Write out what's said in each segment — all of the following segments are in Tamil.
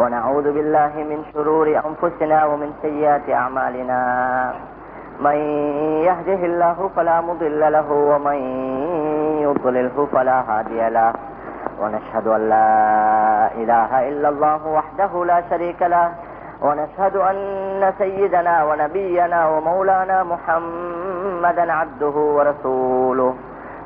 ونعوذ بالله من شرور أنفسنا ومن سيئات أعمالنا. من يهده الله فلا مضل له ومن يضلله فلا هادي له. ونشهد أن لا إله إلا الله وحده لا شريك له. ونشهد أن سيدنا ونبينا ومولانا محمدا عبده ورسوله.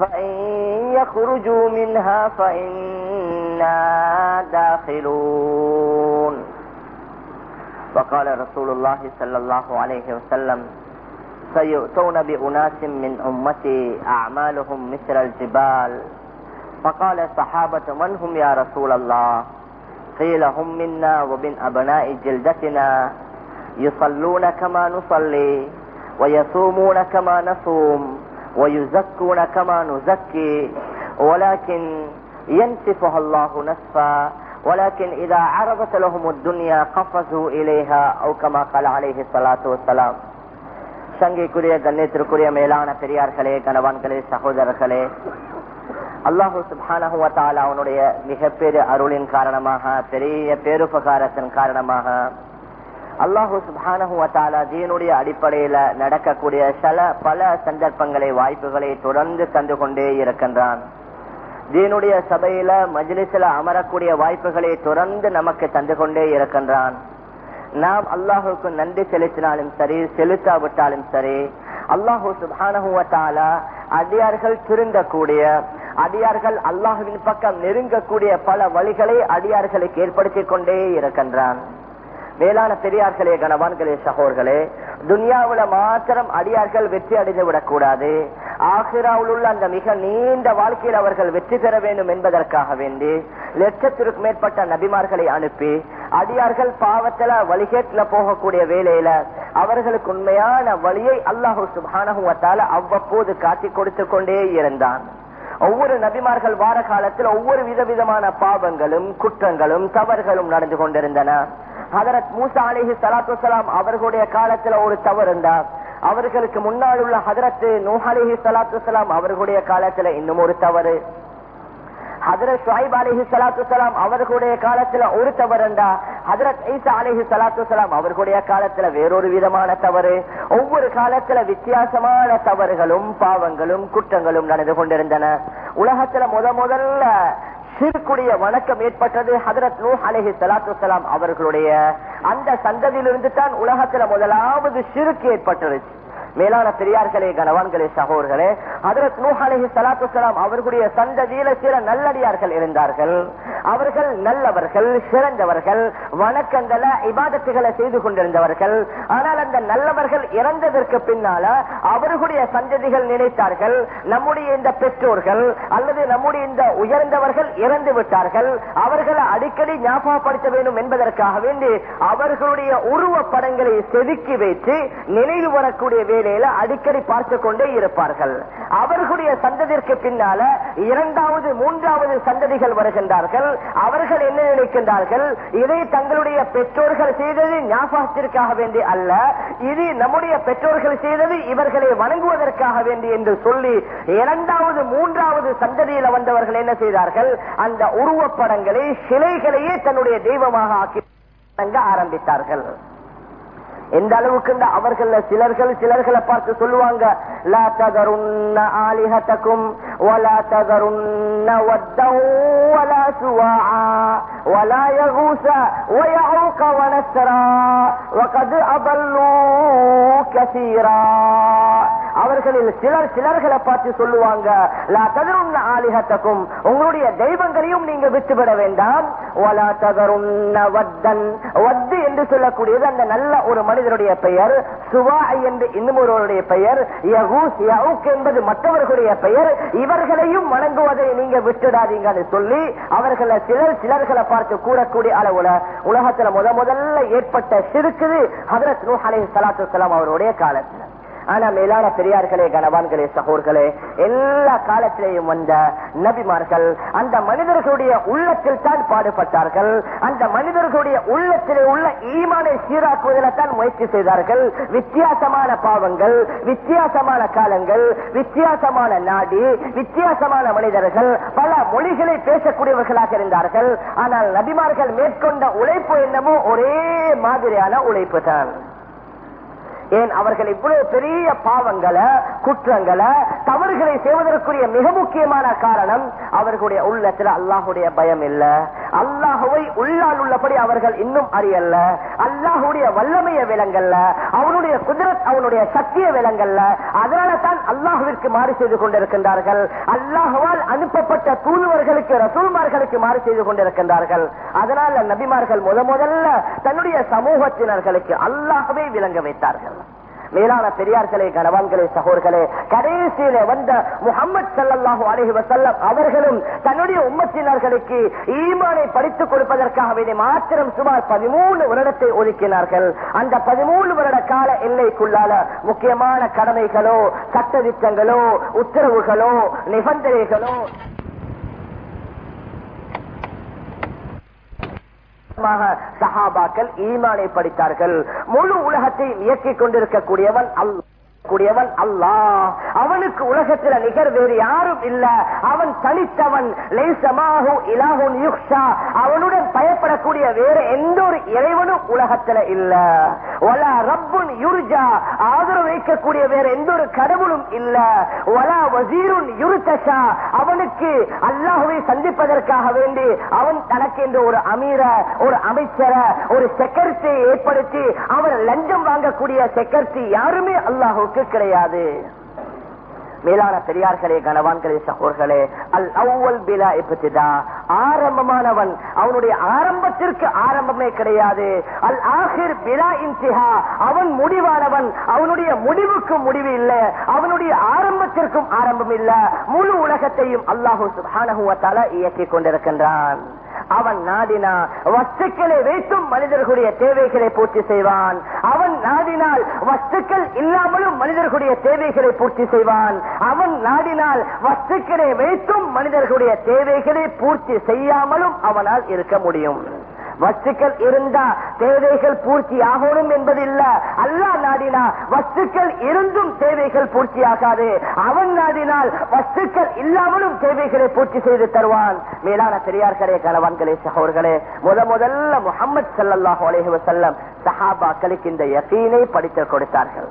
فإن يخرجوا منها فإنا داخلون. وقال رسول الله صلى الله عليه وسلم سيؤتون بأناس من أمتي أعمالهم مثل الجبال. فقال الصحابة من هم يا رسول الله؟ قيل هم منا ومن أبناء جلدتنا. يصلون كما نصلي ويصومون كما نصوم. ويزكون كما نزكي ولكن ينسفها الله نسفا ولكن إذا عرضت لهم الدنيا قفزوا إليها أو كما قال عليه الصلاة والسلام சங்கைக்குரிய கண்ணியத்திற்குரிய மேலான பெரியார்களே கணவான்களே சகோதரர்களே அல்லாஹு சுபானகுவத்தால அவனுடைய மிகப்பெரிய அருளின் காரணமாக பெரிய பேருபகாரத்தின் காரணமாக அல்லாஹூ சுபானஹுவத்தாலா தீனுடைய அடிப்படையில நடக்கக்கூடிய சில பல சந்தர்ப்பங்களை வாய்ப்புகளை தொடர்ந்து தந்து கொண்டே இருக்கின்றான். தீனுடைய சபையில மஜ்லிசில அமரக்கூடிய வாய்ப்புகளை தொடர்ந்து நமக்கு தந்து கொண்டே இருக்கின்றான். நாம் அல்லாஹுக்கு நன்றி செலுத்தினாலும் சரி செலுத்தாவிட்டாலும் சரி அல்லாஹு சுபானஹுவத்தாலா அடியார்கள் திருந்தக்கூடிய அடியார்கள் அல்லாஹுவின் பக்கம் நெருங்கக்கூடிய பல வழிகளை அடியார்களுக்கு ஏற்படுத்திக் கொண்டே இருக்கின்றான். மேலான பெரியார்களே கணவான்களே சகோர்களே துனியாவுல மாத்திரம் அடியார்கள் வெற்றி அடைந்து விடக்கூடாது ஆசிராவில் உள்ள அந்த மிக நீண்ட வாழ்க்கையில் அவர்கள் வெற்றி பெற வேண்டும் என்பதற்காக வேண்டி லட்சத்திற்கு மேற்பட்ட நபிமார்களை அனுப்பி அடியார்கள் பாவத்துல வழிகேட்டுல போகக்கூடிய வேலையில அவர்களுக்கு உண்மையான வழியை அல்லாஹூ சுபானகுவத்தால அவ்வப்போது காட்டி கொடுத்து கொண்டே இருந்தான். ஒவ்வொரு நபிமார்கள் வார காலத்தில் ஒவ்வொரு விதவிதமான பாவங்களும் குற்றங்களும் தவறுகளும் நடந்து கொண்டிருந்தன. ஹதரத் மூசா அலிஹி சலாத்து சலாம் அவர்களுடைய காலத்துல ஒரு தவறு இருந்தா அவர்களுக்கு முன்னால் உள்ள ஹதரத் நூஹ் அலிஹி சலாத்து சலாம் அவர்களுடைய காலத்துல இன்னும் ஒரு தவறு. ஹதரத் ஷாயிப் அலிஹி சலாத்து சலாம் அவர்களுடைய காலத்துல ஒரு தவறுண்டா? ஹதரத் ஈசா அலிஹி சலாத்து சலாம் அவர்களுடைய காலத்துல வேறொரு விதமான தவறு. ஒவ்வொரு காலத்துல வித்தியாசமான தவறுகளும் பாவங்களும் குற்றங்களும் நடந்து கொண்டிருந்தன. உலகத்துல முத முதல்ல சிறுக்குடைய வணக்கம் ஏற்பட்டது ஹதரத் நூ அலஹி சலாத்து சலாம் அவர்களுடைய. அந்த சந்ததியிலிருந்து தான் உலகத்துல முதலாவது சிறுக்கு ஏற்பட்டுருச்சு. மேலான பெரியார்களே கனவான்களே சகோர்களே ஹதரத் நூ அலஹி சலாத்து சலாம் அவர்களுடைய சந்ததியில சில நல்லடியார்கள் இருந்தார்கள். அவர்கள் நல்லவர்கள் சிறந்தவர்கள் வணக்கங்களை இபாதத்துகளை செய்து கொண்டிருந்தவர்கள். ஆனால் அந்த நல்லவர்கள் இறந்ததற்கு பின்னால அவர்களுடைய சந்ததிகள் நினைத்தார்கள் நம்முடைய இந்த பெற்றோர்கள் அல்லது நம்முடைய இந்த உயர்ந்தவர்கள் இறந்து விட்டார்கள். அவர்களை அடிக்கடி ஞாபகப்படுத்த வேண்டும் என்பதற்காக வேண்டி அவர்களுடைய உருவ படங்களை செதுக்கி வைத்து நினைவு வரக்கூடிய நிலையில அடிக்கடி பார்த்து கொண்டே இருப்பார்கள். அவர்களுடைய சந்ததிற்கு பின்னால இரண்டாவது மூன்றாவது சந்ததிகள் வருகின்றார்கள். அவர்கள் என்ன நினைக்கின்றார்கள்? இதை தங்களுடைய பெற்றோர்கள் செய்தது ஞாபகத்திற்காக வேண்டி அல்ல. இது நம்முடைய பெற்றோர்கள் செய்தது இவர்களை வணங்குவதற்காக வேண்டி என்று சொல்லி இரண்டாவது மூன்றாவது சந்ததியில வந்தவர்கள் என்ன செய்தார்கள்? அந்த உருவப்படங்களை சிலைகளையே தன்னுடைய தெய்வமாக ஆக்கி ஆரம்பித்தார்கள். எந்த அளவுக்கு அவர்கள் சிலர்கள் சிலர்களை பார்த்து சொல்லுவாங்க லா ததருன்ன ஆலிஹதகும் ولا تذرن ودا ولا سواعا ولا يغوث ويعوق ونسرا وقد أضلوا كثيرا அவர்களில் சிலர் சிலர்களை பார்த்து சொல்லுவாங்க லா ததருன்ன ஆலிஹத்தக்கும் உங்களுடைய தெய்வங்களையும் நீங்க விட்டுவிட வேண்டாம் வலா ததருன்ன வத்தன் வத்து என்று சொல்லக்கூடியது அந்த நல்ல ஒரு மனிதனுடைய பெயர் சுவாய் என்று இன்னும் ஒருவருடைய பெயர் யகூஸ் யவுக் என்பது மற்றவர்களுடைய பெயர் இவர்களையும் வணங்குவதை நீங்க விட்டுடாதீங்கன்னு சொல்லி அவர்களை சிலர் சிலர்களை பார்த்து கூறக்கூடிய அளவுல உலகத்துல முத முதல்ல ஏற்பட்ட சிறுக்குது ஹதரத் நூஹ் அலைஹி சலாத்து அவருடைய காலத்தில். ஆனா மேலான பெரியார்களே கனவான்களே சகோர்களே எல்லா காலத்திலேயும் வந்த நபிமார்கள் அந்த மனிதர்களுடைய உள்ளத்தில் தான் பாடுபட்டார்கள். அந்த மனிதர்களுடைய உள்ளத்திலே உள்ள ஈமானை சீராக்குவதில் தான் முயற்சி செய்தார்கள். வித்தியாசமான பாவங்கள் வித்தியாசமான காலங்கள் வித்தியாசமான நாடி வித்தியாசமான மனிதர்கள் பல மொழிகளை பேசக்கூடியவர்களாக இருந்தார்கள். ஆனால் நபிமார்கள் மேற்கொண்ட உழைப்பு என்னமோ ஒரே மாதிரியான உழைப்பு தான் ஏன் அவர்கள் இவ்வளவு பெரிய பாவங்களை குற்றங்களை தவறுகளை செய்வதற்குரிய மிக முக்கியமான காரணம் அவர்களுடைய உள்ளத்தில் அல்லாஹுடைய பயம் இல்ல. அல்லாஹுவை உள்ளால் உள்ளபடி அவர்கள் இன்னும் அறியல்ல அல்லாஹுடைய வல்லமைய விலங்கல்ல அவனுடைய குதிரத் அவனுடைய சத்திய விலங்கல்ல அதனால தான் அல்லாஹுவிற்கு மாறு செய்து கொண்டிருக்கின்றார்கள். அல்லாஹுவால் அனுப்பப்பட்ட தூதுவர்களுக்கு ரசூல்மார்களுக்கு மாறு செய்து கொண்டிருக்கின்றார்கள். அதனால நபிமார்கள் முத முதல்ல தன்னுடைய சமூகத்தினர்களுக்கு அல்லாஹுவை விளங்க வைத்தார்கள். மேலான பெரியார்களே கணவான்களே சகோர்களே கடைசியில வந்த முகமது சல்லாஹூ அலஹி வசல்லம் அவர்களும் தன்னுடைய உம்மத்தினர்களுக்கு ஈமானை படித்துக் கொடுப்பதற்காக வேண்டிய மாத்திரம் சுமார் பதிமூணு வருடத்தை ஒதுக்கினார்கள். அந்த பதிமூணு வருட கால எல்லைக்குள்ளால முக்கியமான கடமைகளோ சட்டதிட்டங்களோ உத்தரவுகளோ நிபந்தனைகளோ சஹாபாக்கள் ஈமானை படித்தார்கள். முழு உலகத்தை இயக்கிக் கொண்டிருக்கக்கூடியவன் அல்ல கூடியவன் அல்லாஹ். அவனுக்கு உலகத்தில் நிகர் வேறு யாரும் இல்ல. அவன் தனித்தவன். அவனுடன் பயப்படக்கூடிய வேற எந்த ஒரு இறைவனும் உலகத்தில் இல்ல. ஒலா ரப்புன் யுர்ஜா. ஆதரவு வைக்கக்கூடிய வேற எந்த ஒரு கடவுளும் இல்ல. ஒலா வசீருன் யுருத்தஷா அவனுக்கு அல்லாஹுவை சந்திப்பதற்காக வேண்டி அவன் தனக்கு என்று ஒரு அமீர ஒரு அமைச்சர ஒரு செக்ரட்டரி ஏற்படுத்தி அவர் லஞ்சம் வாங்கக்கூடிய செக்ரட்டரி யாருமே அல்லாஹுக்கு கிடையாது மேலான பெரியார்களே கனவான்களே சகோர்களே அல் அவ்வல் பிலா இப்படிதா ஆரம்பமானவன் அவனுடைய ஆரம்பத்திற்கு ஆரம்பமே கிடையாது. அல் ஆஹிர் பிலா இன்சிஹா அவன் முடிவானவன் அவனுடைய முடிவுக்கும் முடிவு இல்லை. அவனுடைய ஆரம்பத்திற்கும் ஆரம்பம் இல்லை. முழு உலகத்தையும் அல்லாஹூ சுபானகுவத்தால இயக்கிக் கொண்டிருக்கின்றான். அவன் நாடினா வஸ்துக்களை வைத்தும் மனிதர்களுடைய தேவைகளை பூர்த்தி செய்வான். அவன் நாடினால் வஸ்துக்கள் இல்லாமலும் மனிதர்களுடைய தேவைகளை பூர்த்தி செய்வான். அவன் நாடினால் வஸ்துக்களை வைத்தும் மனிதர்களுடைய தேவைகளை பூர்த்தி செய்யாமலும் அவனால் இருக்க முடியும். வஸ்துக்கள் இருந்தா தேவைகள் பூர்த்தி ஆகணும் என்பது இல்ல அல்லா நாடினா வஸ்துக்கள் இருந்தும் தேவைகள் பூர்த்தி ஆகாது. அவன் நாடினால் வஸ்துக்கள் இல்லாமலும் தேவைகளை பூர்த்தி செய்து தருவான். மேலான பெரியார்களே கணவான்களே சகோர்களே முத முதல்ல முகமது சல்லாஹூ அலேஹி வசல்லம் சஹாபாக்களுக்கு இந்த யசீனை படித்து கொடுத்தார்கள்.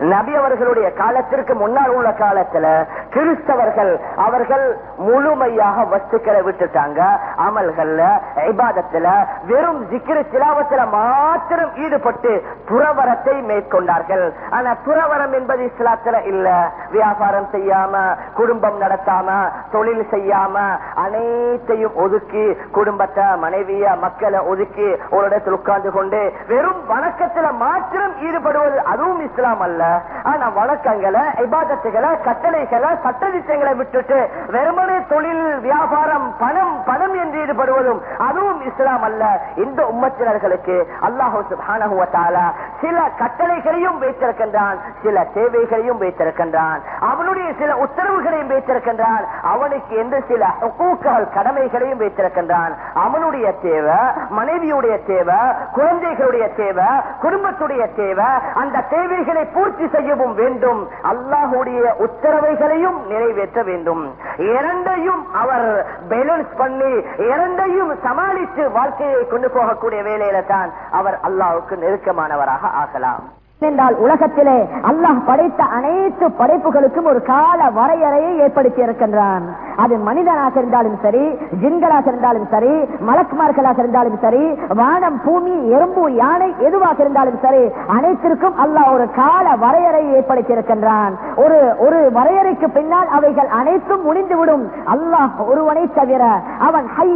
நபி அவர்களுடைய காலத்திற்கு முன்னால் உள்ள காலத்துல கிறிஸ்தவர்கள் அவர்கள் முழுமையாக வஸ்துக்களை விட்டுட்டாங்க. அமல்கள்ல இபாதத்துல வெறும் ஜிக்கிர சிலாவத்துல மாத்திரம் ஈடுபட்டு துறவரத்தை மேற்கொண்டார்கள். ஆனா துறவரம் என்பது இஸ்லாத்துல இல்ல. வியாபாரம் செய்யாம குடும்பம் நடத்தாம தொழில் செய்யாம அனைத்தையும் ஒதுக்கி குடும்பத்தை மனைவிய மக்களை ஒதுக்கி ஒரு இடத்தில் உட்கார்ந்து கொண்டு வெறும் வணக்கத்துல மாத்திரம் ஈடுபடுவது அதுவும் இஸ்லாம் அல்ல. ஆனா வழக்கங்களை இபாதத்துகளை கட்டளைகளை சட்டதிட்டங்களை விட்டுட்டு வெறுமனே தொழில் வியாபாரம் பணம் பணம் என்று ஈடுபடுவதும் அதுவும் இஸ்லாம் அல்ல. இந்த உம்மத்தினர்களுக்கு அல்லாஹு சுபானகுவத்தாலா சில கட்டளைகளையும் வைத்திருக்கின்றான் சில தேவைகளையும் வைத்திருக்கின்றான். அவனுடைய சில உத்தரவுகளையும் வைத்திருக்கின்றான். அவனுக்கு எந்த சில ஹக்கூக்கள் கடமைகளையும் வைத்திருக்கின்றான். அவனுடைய தேவை மனைவியுடைய தேவை குழந்தைகளுடைய தேவை குடும்பத்துடைய தேவை அந்த தேவைகளை பூர்த்தி செய்யவும் வேண்டும். அல்லாஹுடைய உத்தரவைகளையும் நிறைவேற்ற வேண்டும். இரண்டையும் அவர் பேலன்ஸ் பண்ணி இரண்டையும் சமாளித்து வாழ்க்கையை கொண்டு போகக்கூடிய வேலையில தான் அவர் அல்லாஹுக்கு நெருக்கமானவராக ஆகலாம். என்றால் உலகத்திலே அல்லாஹ் படைத்த அனைத்து படைப்புகளுக்கும் ஒரு கால வரையறையை ஏற்படுத்தி இருக்கின்றான். அது மனிதனாக இருந்தாலும் சரி ஜின்களாக இருந்தாலும் சரி மலக்குமார்களாக இருந்தாலும் சரி வானம் பூமி எறும்பு யானை எதுவாக இருந்தாலும் சரி அனைத்திற்கும் அல்லாஹ் ஒரு கால வரையறையை ஏற்படுத்தி இருக்கின்றான். ஒரு ஒரு வரையறைக்கு பின்னால் அவைகள் அனைத்தும் முடிந்துவிடும். அல்லாஹ் ஒருவனை தவிர அவன் ஹை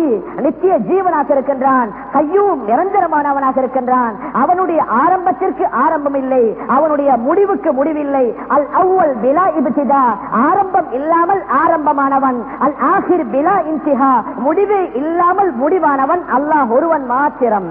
நித்திய ஜீவனாக இருக்கின்றான். கையும் நிரந்தரமானவனாக இருக்கின்றான். அவனுடைய ஆரம்பத்திற்கு ஆரம்பம் இல்லை அவனுடைய முடிவுக்கு முடிவில்லை. அல் அவ்வல் பிலா இப்திதா. ஆரம்பம் இல்லாமல் ஆரம்பமானவன். அல் ஆசிர் பிலா இன்சிஹா முடிவே இல்லாமல் முடிவானவன். அல்லாஹ் ஒருவன் மாத்திரம்.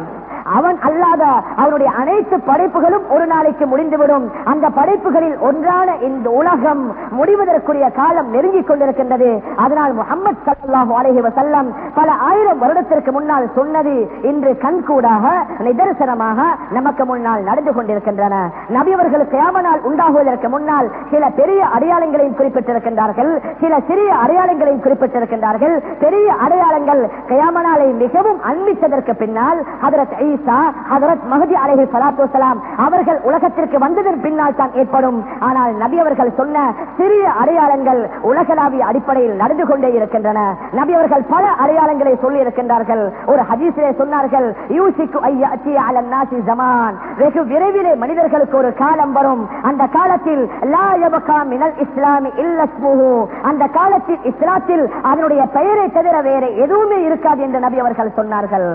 அவன் அல்லாத அவனுடைய அனைத்து படைப்புகளும் ஒரு நாளைக்கு முடிந்துவிடும். அந்த படைப்புகளில் ஒன்றான இந்த உலகம் முடிவதற்குரிய காலம் நெருங்கிக் கொண்டிருக்கின்றது. அதனால் முகமது சல்லாஹு அலஹி வசல்லம் பல ஆயிரம் வருடத்திற்கு முன்னால் சொன்னது இன்று கண்கூடாக நிதர்சனமாக நமக்கு முன்னால் நடந்து கொண்டிருக்கின்றன. நபியவர்கள் கியாமனால் உண்டாகுவதற்கு முன்னால் சில பெரிய அடையாளங்களையும் குறிப்பிட்டிருக்கின்றார்கள். சில சிறிய அடையாளங்களையும் குறிப்பிட்டிருக்கின்றார்கள். பெரிய அடையாளங்கள் கயாமனாலை மிகவும் அன்பித்ததற்கு பின்னால் அதற்கு ஈசா ஹதரத் மகதி அலஹி சலாத்து வசலாம் அவர்கள் உலகத்திற்கு வந்ததன் பின்னால் தான் ஏற்படும். ஆனால் நபி அவர்கள் சொன்ன சிறிய அடையாளங்கள் உலகளாவிய அடிப்படையில் நடந்து கொண்டே இருக்கின்றன. நபி அவர்கள் பல அடையாளங்களை சொல்லி இருக்கின்றார்கள். ஒரு ஹதீஸிலே சொன்னார்கள் யூசிக்கு ஐயாச்சி அலன் ஜமான். வெகு விரைவிலே மனிதர்களுக்கு ஒரு காலம் வரும். அந்த காலத்தில் லா மினல் இஸ்லாமி இல்லஸ்முஹு. அந்த காலத்தில் இஸ்லாத்தில் அதனுடைய பெயரை தவிர வேற எதுவுமே இருக்காது என்று நபி அவர்கள் சொன்னார்கள்.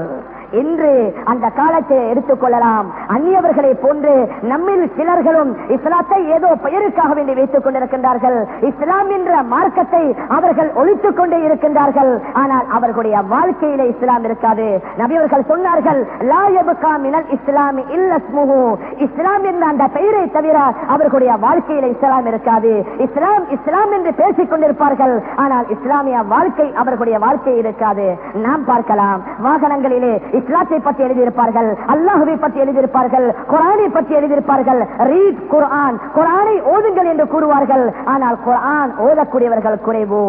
இன்று அந்த காலத்தை எடுத்துக் கொள்ளலாம். அந்நியவர்களை போன்று நம்மில் சிலர்களும் இஸ்லாத்தை ஏதோ பெயருக்காக வேண்டி வைத்துக் கொண்டிருக்கின்றார்கள். இஸ்லாம் என்ற மார்க்கத்தை அவர்கள் ஒழித்துக் கொண்டே இருக்கின்றார்கள். ஆனால் அவர்களுடைய வாழ்க்கையிலே இஸ்லாம் இருக்காது. நபியவர்கள் சொன்னார்கள் இஸ்லாம் இஸ்லாமி இஸ்லாம் என்ற அந்த பெயரை தவிர அவர்களுடைய வாழ்க்கையில இஸ்லாம் இருக்காது. இஸ்லாம் இஸ்லாம் என்று பேசிக் கொண்டிருப்பார்கள். ஆனால் இஸ்லாமிய வாழ்க்கை அவர்களுடைய வாழ்க்கை இருக்காது. நாம் பார்க்கலாம். வாகனங்களிலே இஸ்லாத்தை பற்றி எழுதியிருப்பார்கள் அல்லாஹுவை பற்றி எழுதியிருப்பார்கள் குரானை பற்றி எழுதியிருப்பார்கள். ரீட் குர்ஆன் குரானை ஓதுங்கள் என்று கூறுவார்கள். ஆனால் குர்ஆன் ஓதக்கூடியவர்கள் குறைவோ.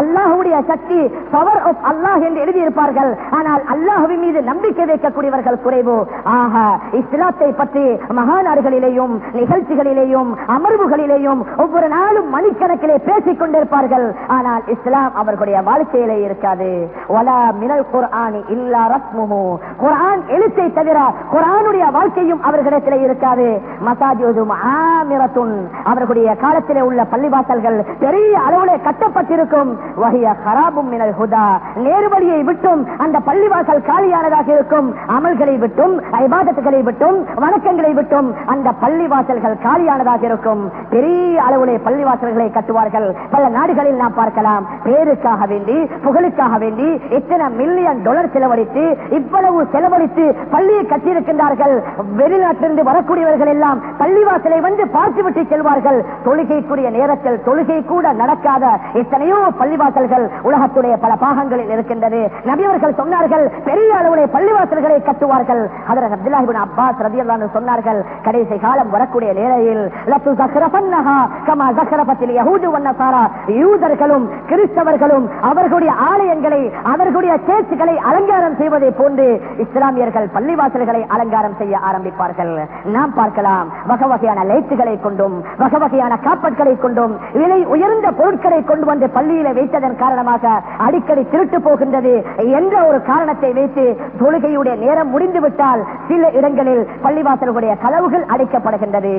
அல்லாஹுடைய சக்தி பவர் ஆஃப் அல்லாஹ் என்று எழுதியிருப்பார்கள். ஆனால் அல்லாஹுவின் மீது நம்பிக்கை வைக்கக்கூடியவர்கள் குறைவு. ஆக இஸ்லாத்தை பற்றி மகாநாடுகளிலேயும் நிகழ்ச்சிகளிலேயும் அமர்வுகளிலேயும் ஒவ்வொரு நாளும் மணிக்கணக்கிலே பேசிக் கொண்டிருப்பார்கள். ஆனால் இஸ்லாம் அவர்களுடைய வாழ்க்கையிலே இருக்காது. ஒலா மினல் குர்ஆனி இல்லா ரத்முமு குர்ஆன் எழுத்தை தவிர குர்ஆனுடைய வாழ்க்கையும் அவர்களிடத்திலே இருக்காது. மசாஜூதும் ஆமிரத்துன். அவர்களுடைய காலத்திலே உள்ள பள்ளிவாசல்கள் பெரிய அளவுல கட்டப்பட்டிருக்கும். வகைய ஹராபும் மினல் ஹுதா. நேர்வழியை விட்டும் அந்த பள்ளிவாசல் காலியானதாக இருக்கும். அமல்களை விட்டும் ஐபாதத்துகளை விட்டும் வணக்கங்களை விட்டும் அந்த பள்ளிவாசல்கள் காலியானதாக இருக்கும். பெரிய அளவுடைய பள்ளிவாசல்களை கட்டுவார்கள். பல நாடுகளில் நாம் பார்க்கலாம். பேருக்காக வேண்டி புகழுக்காக வேண்டி இத்தனை மில்லியன் டாலர் செலவழித்து இவ்வளவு செலவழித்து பள்ளியை கட்டியிருக்கின்றார்கள். வெளிநாட்டிலிருந்து வரக்கூடியவர்கள் எல்லாம் பள்ளிவாசலை வந்து பார்த்துவிட்டு செல்வார்கள். தொழுகைக்குரிய நேரத்தில் தொழுகை கூட நடக்காத எத்தனையோ பள்ளி பள்ளிவாசல்கள் உலகத்துடைய பல பாகங்களில் இருக்கின்றது. நபியவர்கள் சொன்னார்கள் பெரிய அளவுடைய பள்ளிவாசல்களை கட்டுவார்கள். அதற்கு அப்துல்லாஹிபின் அப்பாஸ் ரதியல்லான்னு சொன்னார்கள் கடைசி காலம் வரக்கூடிய நேரையில் லத்து ஜக்ரபன்னஹா கமா ஜக்ரபத்தில் யஹூது வன்னசாரா யூதர்களும் கிறிஸ்தவர்களும் அவர்களுடைய ஆலயங்களை அவர்களுடைய சேர்ச்சுகளை அலங்காரம் செய்வதை போன்று இஸ்லாமியர்கள் பள்ளிவாசல்களை அலங்காரம் செய்ய ஆரம்பிப்பார்கள். நாம் பார்க்கலாம் வகை வகையான லைட்டுகளை கொண்டும் வகை வகையான காப்பட்களை கொண்டும் விலை உயர்ந்த பொருட்களை கொண்டு வந்து பள்ளியில வைத்ததன் காரணமாக அடிக்கடி திருட்டு போகின்றது என்ற ஒரு காரணத்தை வைத்து தொழுகையுடைய நேரம் முடிந்துவிட்டால் சில இடங்களில் பள்ளிவாசலுடைய கதவுகள் அடைக்கப்படுகின்றது.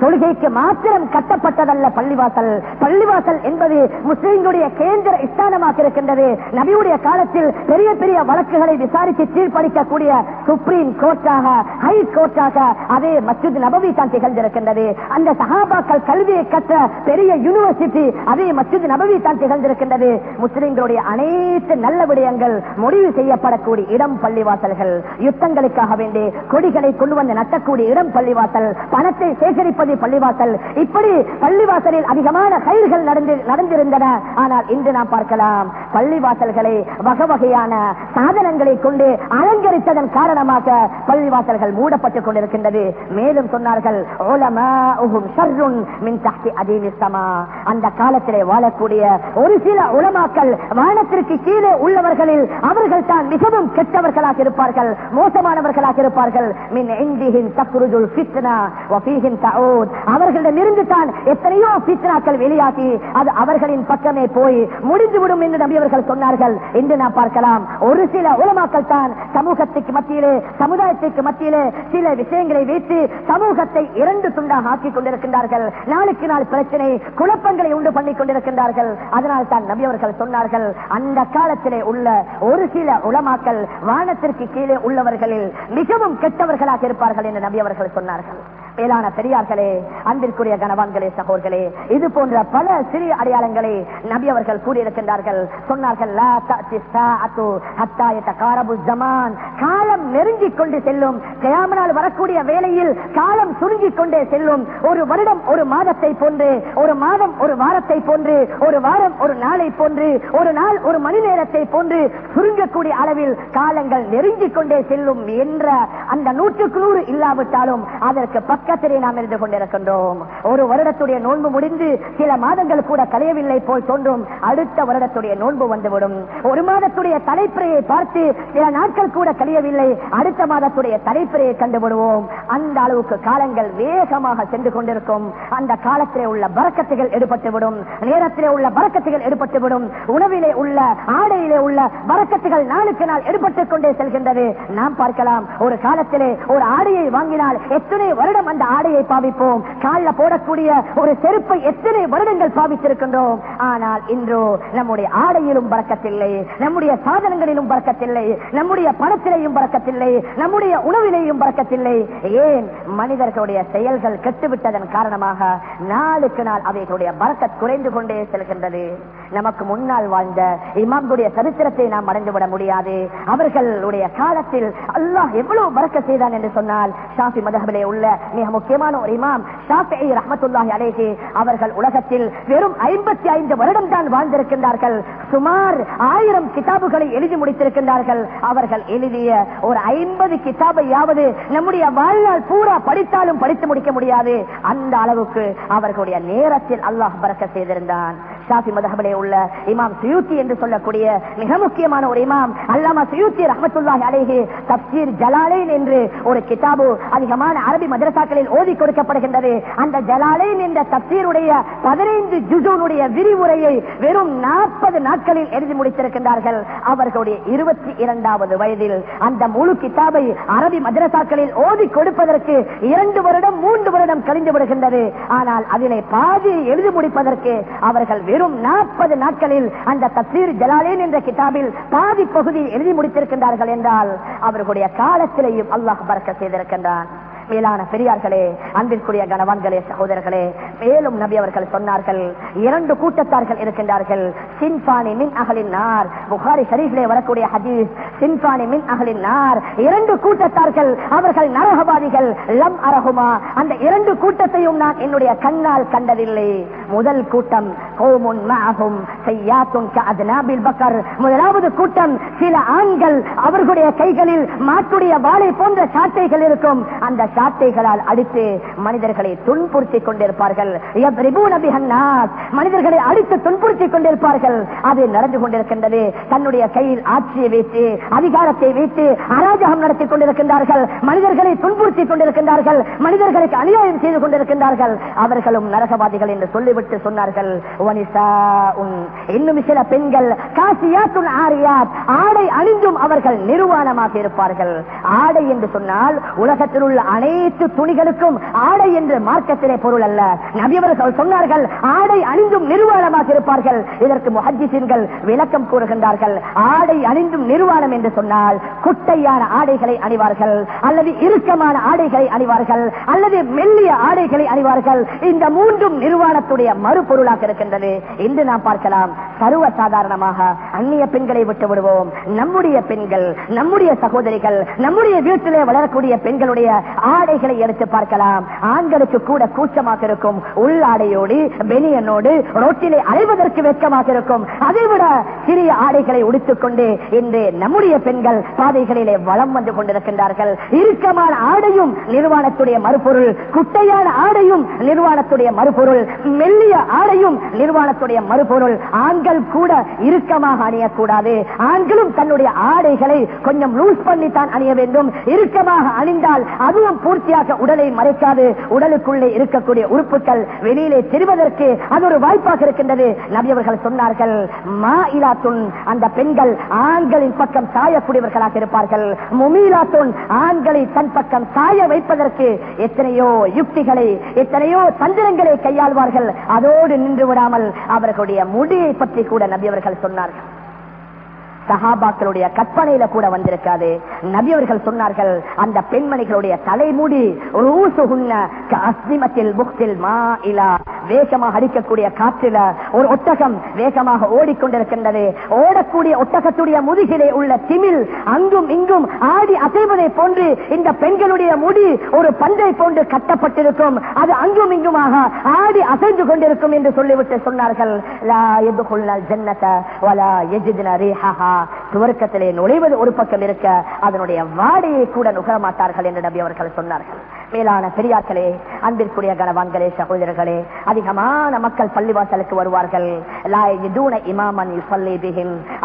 தொழுகைக்கு மாத்திரம் கட்டப்பட்டதல்ல பள்ளிவாசல். பள்ளிவாசல் என்பது முஸ்லிம்களுடைய கேந்திர ஸ்தானமாக இருக்கின்றது. நபியுடைய காலத்தில் பெரிய பெரிய வழக்குகளை விசாரித்து தீர்ப்பளிக்கக்கூடிய சுப்ரீம் கோர்ட்டாக ஹை கோர்ட்டாக அதே மஸ்ஜித் நபவி தான் திகழ்ந்திருக்கின்றது. அந்த சகாபாக்கள் கல்வியை கற்ற பெரிய யூனிவர்சிட்டி அதே மஸ்ஜித் நபவி தான் திகழ்ந்திருக்கின்றது முஸ்லிம்களுடைய அனைத்து நல்ல விடயங்கள் முடிவு செய்யப்படக்கூடிய இடம் பள்ளிவாசல்கள். யுத்தங்களுக்காக வேண்டி கொடிகளை கொண்டு வந்து நட்டக்கூடிய இடம் பள்ளிவாசல் பணத்தை சேகரிப்பது பள்ளிவாசல். இப்படி பள்ளிவாசலில் அதிகமான கயிர்கள் நடந்திருந்தன. ஆனால் இன்று நாம் பார்க்கலாம் பள்ளிவாசல்களை வகை வகையான சாதனங்களை கொண்டு அலங்கரித்ததன் காரணமாக பள்ளிவாசல்கள் மூடப்பட்டுக் கொண்டிருக்கின்றது. மேலும் சொன்னார்கள் "உலமாஉஹும் மின் அந்த காலத்திலே வாழக்கூடிய ஒரு சில உலமாக்கள் வானத்திற்கு கீழே உள்ளவர்களில் அவர்கள் தான் மிகவும் கெட்டவர்களாக இருப்பார்கள் மோசமானவர்களாக இருப்பார்கள். மின் இந்திஹின் தக்ருஜுல் ஃபித்னா வ ஃபீஹின் தஊத். அவர்களிடமிருந்து தான் எத்தனையோ பித்னாக்கள் வெளியாகி அது அவர்களின் பக்கமே போய் முடிந்துவிடும் என்று நம்பியவர்கள் சொன்னார்கள். என்று நாம் பார்க்கலாம் ஒரு சில உலமாக்கள் தான் சமூகத்துக்கு மத்தியிலே சமுதாயத்துக்கு மத்தியிலே சில விஷயங்களை வைத்து சமூகத்தை இரண்டு துண்டாக ஆக்கிக் கொண்டிருக்கின்றார்கள். நாளுக்கு நாள் பிரச்சனை குழப்பங்களை உண்டு பண்ணிக் கொண்டிருக்கின்றார்கள். அதனால் அதனால்தான் நபி அவர்கள் சொன்னார்கள். அந்த காலத்திலே உள்ள ஒரு சில உலமாக்கள் வானத்திற்கு கீழே உள்ளவர்களில் மிகவும் கெட்டவர்களாக இருப்பார்கள் என்று நபி அவர்கள் சொன்னார்கள். மேலான பெரியார்களே அன்பிற்குரிய கனவான்களே சகோர்களே இது போன்ற பல சிறிய அடையாளங்களை நபி அவர்கள் கூறியிருக்கின்றார்கள். சொன்னார்கள் "லா காலம் நெருங்கிக் கொண்டு செல்லும் கயாமனால் வரக்கூடிய வேளையில் காலம் சுருங்கிக் கொண்டே செல்லும். ஒரு வருடம் ஒரு மாதத்தை போன்று ஒரு மாதம் ஒரு வாரத்தை போன்று ஒரு வாரம் ஒரு நாளை போன்று ஒரு நாள் ஒரு மணி நேரத்தை போன்று சுருங்கக்கூடிய அளவில் காலங்கள் நெருங்கிக் கொண்டே செல்லும் என்ற அந்த நூற்றுக்கு நூறு இல்லாவிட்டாலும் அதற்கு பக்கத்திலே நாம் இருந்து கொண்டிருக்கின்றோம். ஒரு வருடத்துடைய நோன்பு முடிந்து சில மாதங்கள் கூட கலையவில்லை போல் தோன்றும். அடுத்த வருடத்துடைய நோன்பு வந்துவிடும். ஒரு மாதத்துடைய தலைப்பிறையை பார்த்து சில நாட்கள் கூட கழியவில்லை அடுத்த மாதத்துடைய தலைப்பிறையை கண்டுவிடுவோம் அந்த அளவுக்கு காலங்கள் வேகமாக சென்று கொண்டிருக்கும். அந்த காலத்திலே உள்ள பறக்கத்துகள் எடுபட்டுவிடும். நேரத்திலே உள்ள பறக்கத்துகள் எடுபட்டுவிடும் உணவிலே உள்ள ஆடையிலே உள்ள வரக்கத்துகள் நாளுக்கு நாள் எடுபட்டுக் கொண்டே செல்கின்றது. நாம் பார்க்கலாம் ஒரு காலத்திலே ஒரு ஆடையை வாங்கினால் எத்தனை வருடம் அந்த ஆடையை பாவிப்போம்? காலில் போடக்கூடிய ஒரு செருப்பை எத்தனை வருடங்கள் பாவித்திருக்கின்றோம்? ஆனால் இன்றோ நம்முடைய ஆடையிலும் பறக்கத்தில்லை நம்முடைய சாதனங்களிலும் பறக்கத்தில்லை நம்முடைய பணத்திலேயும் பறக்கத்தில்லை நம்முடைய உணவிலேயும் பறக்கத்தில்லை ஏன்? மனிதர்களுடைய செயல்கள் கெட்டுவிட்டதன் காரணமாக நாளுக்கு நாள் அவைகளுடைய பறக்கத் குறைந்து கொண்டே செல்கின்றது. நமக்கு முன்னால் வாழ்ந்த இமாம்களுடைய சரித்திரத்தை நாம் மறந்துவிட முடியாது. அவர்களுடைய காலத்தில் அல்லாஹ் எவ்வளவு மறக்க செய்தான் என்று சொன்னால் ஷாஃபி மதகபிலே உள்ள மிக முக்கியமான ஒரு இமாம் ஷாஃபி ரஹமத்துல்லாஹி அலேஹி அவர்கள் உலகத்தில் வெறும் ஐம்பத்தி ஐந்து வருடம் தான் வாழ்ந்திருக்கின்றார்கள். சுமார் ஆயிரம் கிதாபுகளை எழுதி முடித்திருக்கின்றார்கள். அவர்கள் எழுதிய ஒரு ஐம்பது கிதாபையாவது நம்முடைய வாழ்நாள் பூரா படித்தாலும் படித்து முடிக்க முடியாது. அந்த அளவுக்கு அவர்களுடைய நேரத்தில் அல்லாஹ் பறக்க செய்திருந்தான். ஷாஃபி மதகபிலே உள்ள இமாம் சுயூத்தி என்று சொல்லக்கூடிய மிக முக்கியமான ஒரு இமாம் அல்லாமா சுயூத்தி ரஹமத்துல்லாஹி அலைஹி தப்சீர் ஜலாலைன் என்று ஒரு கிதாபு அதிகமான அரபி மதரசாக்களில் ஓதி கொடுக்கப்படுகின்றது. அந்த ஜலாலைன் என்ற தப்சீருடைய பதினைந்து ஜுசூனுடைய விரிவுரையை வெறும் நாற்பது நாட்களில் எழுதி முடித்திருக்கின்றார்கள். அவர்களுடைய இருபத்தி இரண்டாவது வயதில் அந்த முழு கிதாபை அரபி மதரசாக்களில் ஓதி கொடுப்பதற்கு இரண்டு வருடம் மூன்று வருடம் கழிந்து விடுகின்றது ஆனால் அதிலே பாதி எழுதி முடிப்பதற்கு அவர்கள் வெறும் நாற்பது நாட்களில் அந்த தப்சீர் ஜலாலேன் என்ற கிதாபில் பாதி பகுதியை எழுதி முடித்திருக்கின்றார்கள் என்றால் அவர்களுடைய காலத்திலேயும் அல்லாஹ் பறக்க செய்திருக்கின்றான். மேலான பெரியார்களே அன்பிற்குரிய கணவான்களே சகோதரர்களே மேலும் நபி அவர்கள் சொன்னார்கள் இரண்டு கூட்டத்தார்கள் இருக்கின்றார்கள் சின்பானி மின் அகலின் நார். புகாரி ஷரீஃபிலே வரக்கூடிய ஹதீஸ் சின்பானி மின் அகலின் நார். இரண்டு கூட்டத்தார்கள் அவர்கள் நரகவாதிகள் லம் அரகுமா அந்த இரண்டு கூட்டத்தையும் நான் என்னுடைய கண்ணால் கண்டதில்லை. முதல் கூட்டம் கோமுன் மாகும் செய்யாத்தும் கஅத்னாபில் பக்கர். முதலாவது கூட்டம் சில ஆண்கள் அவர்களுடைய கைகளில் மாட்டுடைய வாழை போன்ற சாட்டைகள் இருக்கும். அந்த சாட்டைகளால் அடித்து மனிதர்களை துன்புறுத்திக் கொண்டிருப்பார்கள். மனிதர்களை அடித்து துன்புறுத்திக் கொண்டிருப்பார்கள். அது நடந்து கொண்டிருக்கின்றது. தன்னுடைய கையில் ஆட்சியை வைத்து அதிகாரத்தை வைத்து அராஜகம் நடத்திக் கொண்டிருக்கின்றார்கள். மனிதர்களை துன்புறுத்திக் கொண்டிருக்கின்றார்கள். மனிதர்களுக்கு அநியாயம் செய்து கொண்டிருக்கின்றார்கள். அவர்களும் நரகவாதிகள் என்று சொல்லிவிட்டு சொன்னார்கள். இன்னும் சில பெண்கள் காசியாத்துன் ஆரியாத். ஆடை அணிந்தும் அவர்கள் நிர்வாணமாக இருப்பார்கள். ஆடை என்று சொன்னால் உலகத்தில் உள்ள அனைத்து துணிகளுக்கும் ஆடை என்று மார்க்கத்திலே பொருள் அல்ல. நபியவர்கள் சொன்னார்கள் ஆடை அணிந்தும் நிர்வாணமாக இருப்பார்கள். இதற்கு முஹஜிசின்கள் விளக்கம் கூறுகின்றார்கள். ஆடை அணிந்தும் நிர்வாணம் என்று சொன்னால் குட்டையான ஆடைகளை அணிவார்கள் அல்லது இறுக்கமான ஆடைகளை அணிவார்கள் அல்லது மெல்லிய ஆடைகளை அணிவார்கள். இந்த மூன்றும் நிர்வாணத்துடைய மறுபொருளாக இருக்கின்றது. இன்று நாம் பார்க்கலாம் சர்வ சாதாரணமாக அந்நிய பெண்களை விட்டு விடுவோம். நம்முடைய பெண்கள் நம்முடைய சகோதரிகள் நம்முடைய வீட்டிலே வளரக்கூடிய பெண்களுடைய ஆடைகளை எடுத்து பார்க்கலாம். ஆண்களுக்கு கூட கூச்சமாக இருக்கும். உள்ளாடையோடு பெனியனோடு ரோட்டிலே அலைவதற்கு வெட்கமாக இருக்கும். அதைவிட சிறிய ஆடைகளை உடுத்துக் கொண்டு இன்று நம்முடைய பெண்கள் பாதைகளிலே வளம் வந்து கொண்டிருக்கின்றார்கள். இறுக்கமான ஆடையும் நிர்வாணத்துடைய மறுபொருள். குட்டையான ஆடையும் நிர்வாணத்துடைய மறுபொருள். மெல்லிய ஆடையும் நிர்வாணத்துடைய மறுபொருள். ஆண்கள் கூட இறுக்கமாக அணியக்கூடாது. ஆண்களும் தன்னுடைய ஆடைகளை கொஞ்சம் லூஸ் பண்ணித்தான் அணிய வேண்டும். இறுக்கமாக அணிந்தால் அதுவும் பூர்த்தியாக உடலை மறைக்காது. உடலுக்குள்ளே இருக்கக்கூடிய உறுப்புகள் வெளியிலே தெரிவதற்கு அது ஒரு வாய்ப்பாக இருக்கின்றது. நபியவர்கள் சொன்னார்கள் மா இலாத்துன். அந்த பெண்கள் ஆண்களின் பக்கம் சாயக்கூடியவர்களாக இருப்பார்கள். முமீலாத்துன் ஆண்களை தன் பக்கம் சாய வைப்பதற்கு எத்தனையோ யுக்திகளை எத்தனையோ தந்திரங்களை கையாள்வார்கள். அதோடு நின்று விடாமல் அவர்களுடைய முடியை பற்றி கூட நபியவர்கள் சொன்னார்கள். சஹாபாக்களுடைய கற்பனையில கூட வந்திருக்காது. நபி அவர்கள் சொன்னார்கள் அந்த பெண்மணிகளுடைய தலைமுடி வேகமாக அடிக்கக்கூடிய காற்றில ஒரு ஒட்டகம் வேகமாக ஓடிக்கொண்டிருக்கின்றது. ஓடக்கூடிய ஒட்டகத்துடைய முதுகிலே உள்ள திமில் அங்கும் இங்கும் ஆடி அசைவதை போன்று இந்த பெண்களுடைய முடி ஒரு பந்தை போன்று கட்டப்பட்டிருக்கும். அது அங்கும் இங்குமாக ஆடி அசைந்து கொண்டிருக்கும் என்று சொல்லிவிட்டு சொன்னார்கள். லா வலா துவர்க்கத்திலே நுழைவது ஒரு பக்கம் இருக்க அதனுடைய வாடையை கூட நுகர மாட்டார்கள் என்று நபி அவர்கள் சொன்னார்கள். மேலான பெரியாக்களே அன்பிற்குரிய கனவான்களே சகோதரர்களே அதிகமான மக்கள் பள்ளிவாசலுக்கு வருவார்கள். இமாமன்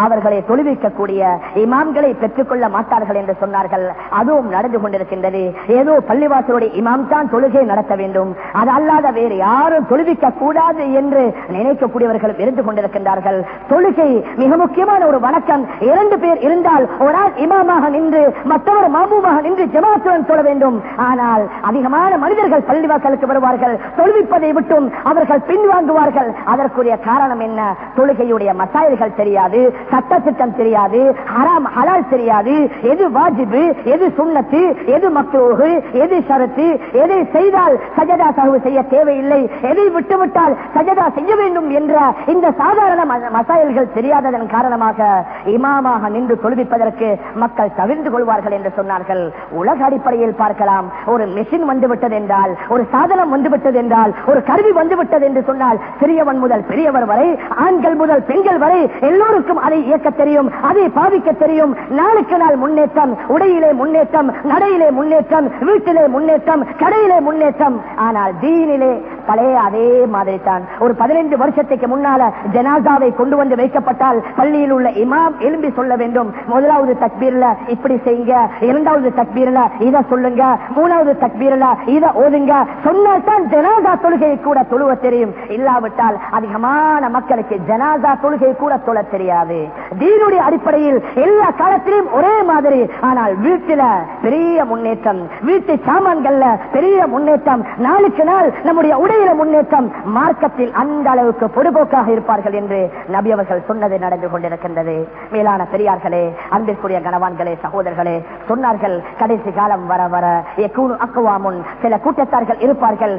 அவர்களை தொழுவிக்கக்கூடிய இமாம்களை பெற்றுக்கொள்ள மாட்டார்கள் என்று சொன்னார்கள். அதுவும் நடந்து கொண்டிருக்கின்றது. ஏதோ பள்ளிவாசலுடைய இமாம் தான் தொழுகை நடத்த வேண்டும். அது அல்லாத வேறு யாரும் தொழுவிக்க கூடாது என்று நினைக்கக்கூடியவர்கள் இருந்து கொண்டிருக்கின்றார்கள். தொழுகை மிக முக்கியமான ஒரு வணக்கம். இரண்டு பேர் இருந்தால் ஒரு ஆள் இமாமாக நின்று மற்றவர் மாமூமாக நின்று ஜமாத்துடன் தொழ வேண்டும். ஆனால் அதிகமான மனிதர்கள் பள்ளிவாசலுக்கு வருவார்கள். தொழுவிப்பதை விட்டும் அவர்கள் பின்வாங்குவார்கள். அதற்குரிய காரணம் என்ன? தொழுகையுடைய மசாயல்கள் தெரியாது சட்டத்திட்டம் தெரியாது ஹராம் ஹலால் தெரியாது. எது வாஜிபு எது சுண்ணத்து எது மக்களோகு எது ஷரத்து எதை செய்தால் சஜதா சகவு செய்ய தேவையில்லை? எதை விட்டுவிட்டால் சஜதா செய்ய வேண்டும் என்ற இந்த சாதாரண மசாயல்கள் தெரியாததன் காரணமாக இமாமாக நின்று தொழுவிப்பதற்கு மக்கள் தவிர்ந்து கொள்வார்கள் என்று சொன்னார்கள். உலக அடிப்படையில் பார்க்கலாம். ஒரு மெஷின் வந்துவிட்டது என்றால் ஒரு சாதனம் வந்துவிட்டது என்றால் ஒரு கருவி வந்து வந்துவிட்டது என்று சொன்னால் சிறியவன் முதல் பெரியவர் வரை ஆண்கள் முதல் பெண்கள் வரை எல்லோருக்கும் அதை இயக்க தெரியும் அதை பாவிக்க தெரியும். நாளுக்கு நாள் முன்னேற்றம் உடையிலே முன்னேற்றம் நடையிலே முன்னேற்றம் வீட்டிலே முன்னேற்றம் கடையிலே முன்னேற்றம். ஆனால் தீனிலே பழைய அதே மாதிரி தான் ஒரு பதினைந்து வருஷத்துக்கு முன்னால ஜனாசாவை கொண்டு வந்து வைக்கப்பட்டால் பள்ளியில் உள்ள இமாம் எழும்பி சொல்ல வேண்டும். முதலாவது தக்பீர்ல இப்படி செய்யுங்க இரண்டாவது தக்பீர்ல இத சொல்லுங்க மூணாவது தக்பீர்ல இத ஓதுங்க. சொன்னால்தான் ஜனாசா தொழுகையை கூட தொழுவ தெரியும். இல்லாவிட்டால் அதிகமான மக்களுக்கு ஜனாசா தொழுகை கூட தொழ தெரியாது. தீனுடைய அடிப்படையில் எல்லா காலத்திலும் ஒரே மாதிரி. ஆனால் வீட்டில பெரிய முன்னேற்றம் வீட்டு சாமான்கள்ல பெரிய முன்னேற்றம். நாளுக்கு நாள் நம்முடைய உடையில முன்னேற்றம் மார்க்கத்தில் அந்த அளவுக்கு பொதுபோக்காக இருப்பார்கள் என்று நபி அவர்கள் சொன்னது நடந்து கொண்டிருக்கின்றது. மேலான பெரியார்களே அன்பிற்குரிய கணவான்களே சகோதரர்களே சொன்னார்கள் கடைசி காலம் வர வர யகூனு சில கூட்டத்தார்கள் இருப்பார்கள்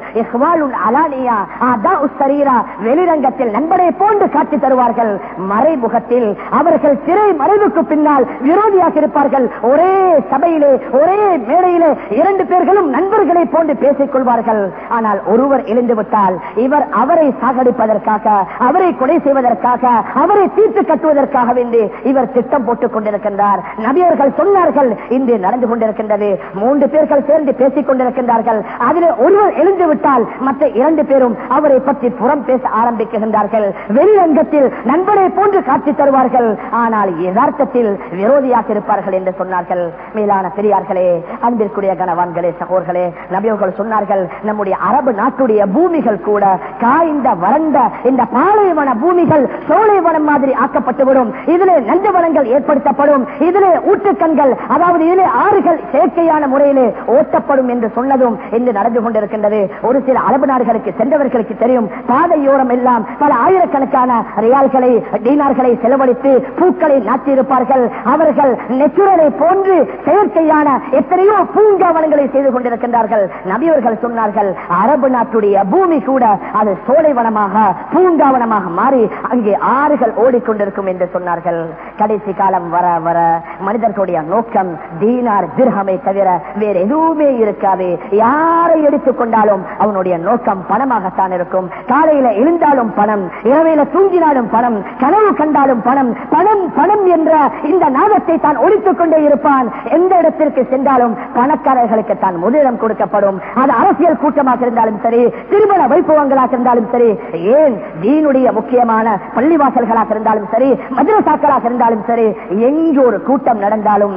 வெளிரங்கத்தில் நண்பரை போன்று காட்சி தருவார்கள். மறைமுகத்தில் அவர்கள் திரை மறைவுக்கு பின்னால் விரோதியாக இருப்பார்கள். ஒரே சபையிலே ஒரே மேடையிலே இரண்டு பேர்களும் நண்பர்களை போன்று பேசிக் கொள்வார்கள். ஆனால் ஒருவர் எழுந்துவிட்டால் இவர் அவரை சாகடிப்பதற்காக அவரை கொலை செய்வதற்காக அவரை தீர்த்து கட்டுவதற்காக வேண்டி இவர் திட்டம் போட்டுக் கொண்டிருக்கின்றார். நபியர்கள் சொன்னார்கள் இன்று நடந்து கொண்டிருக்கின்றது. மூன்று பேர்கள் சேர்ந்து பேசிக் கொண்டிருக்கின்றார்கள். அதில் ஒருவர் எழுந்து விட்டால் மற்ற இரண்டு பேரும் அவரை பற்றி புறம் பேச ஆரம்பிக்கின்றார்கள் வெளிரங்கத்தில் நண்பரை போன்று காட்சி தருவார்கள். ஆனால் யதார்த்தத்தில் விரோதியாக இருப்பார்கள் என்று சொன்னார்கள். மேலான பெரியார்களே அன்பிற்குரிய கணவான்களே சகோர்களே நபியவர்கள் சொன்னார்கள் நம்முடைய அரபு நாட்டுடைய பூமிகள் கூட காய்ந்த வறண்ட இந்த பாலைவன பூமிகள் சோலைவனம் மாதிரி ஆக்கப்பட்டுவிடும். இதிலே நஞ்சவனங்கள் ஏற்படுத்தப்படும். இதிலே ஊற்றுக்கண்கள் அதாவது இதிலே ஆறுகள் செயற்கையான முறையிலே ஓட்டப்படும் என்று சொன்னதும் இன்று நடந்து கொண்டிருக்கின்றது. ஒரு சில அரபு நாடுகளுக்கு சென்றவர்களுக்கு தெரியும். பாதையோரம் எல்லாம் பல ஆயிரக்கணக்கான ரியால்களை டீனார்களை செலவழித்து பூக்களை நாட்டியிருப்பார்கள். அவர்கள் நெச்சுரலை போன்று செயற்கையான எத்தனையோ பூங்காவனங்களை செய்து கொண்டிருக்கின்றார்கள். நபியவர்கள் சொன்னார்கள் அரபு நாட்டுடைய பூமி கூட அது சோலைவனமாக பூங்காவனமாக மாறி அங்கே ஆறுகள் ஓடிக்கொண்டிருக்கும் என்று சொன்னார்கள். கடைசி காலம் வர வர மனிதர்களுடைய நோக்கம் தீனார் திர்ஹமை தவிர வேற எதுவுமே இருக்காது. யாரை எடுத்துக்கொண்டாலும் அவனுடைய நோக்கம் பணமாகத்தான் இருக்கும். காலையில எழுந்தாலும் பணம் இரவையில தூங்கினாலும் பணம் கனவு கண்டாலும் பணம் பணம் பணம் என்ற இந்த நாகத்தை தான் ஒழித்துக் கொண்டே இருப்பான். எந்த இடத்திற்கு சென்றாலும் பணக்காரர்களுக்கு தான் முதலிடம் கொடுக்கப்படும். அது அரசியல் கூட்டமாக இருந்தாலும் சரி திருமண வைபவங்களாக இருந்தாலும் சரி ஏன் தீனுடைய முக்கியமான பள்ளிவாசல்களாக இருந்தாலும் சரி மதுரசாக்களாக இருந்தாலும் சரி எங்கு ஒரு கூட்டம் நடந்தாலும்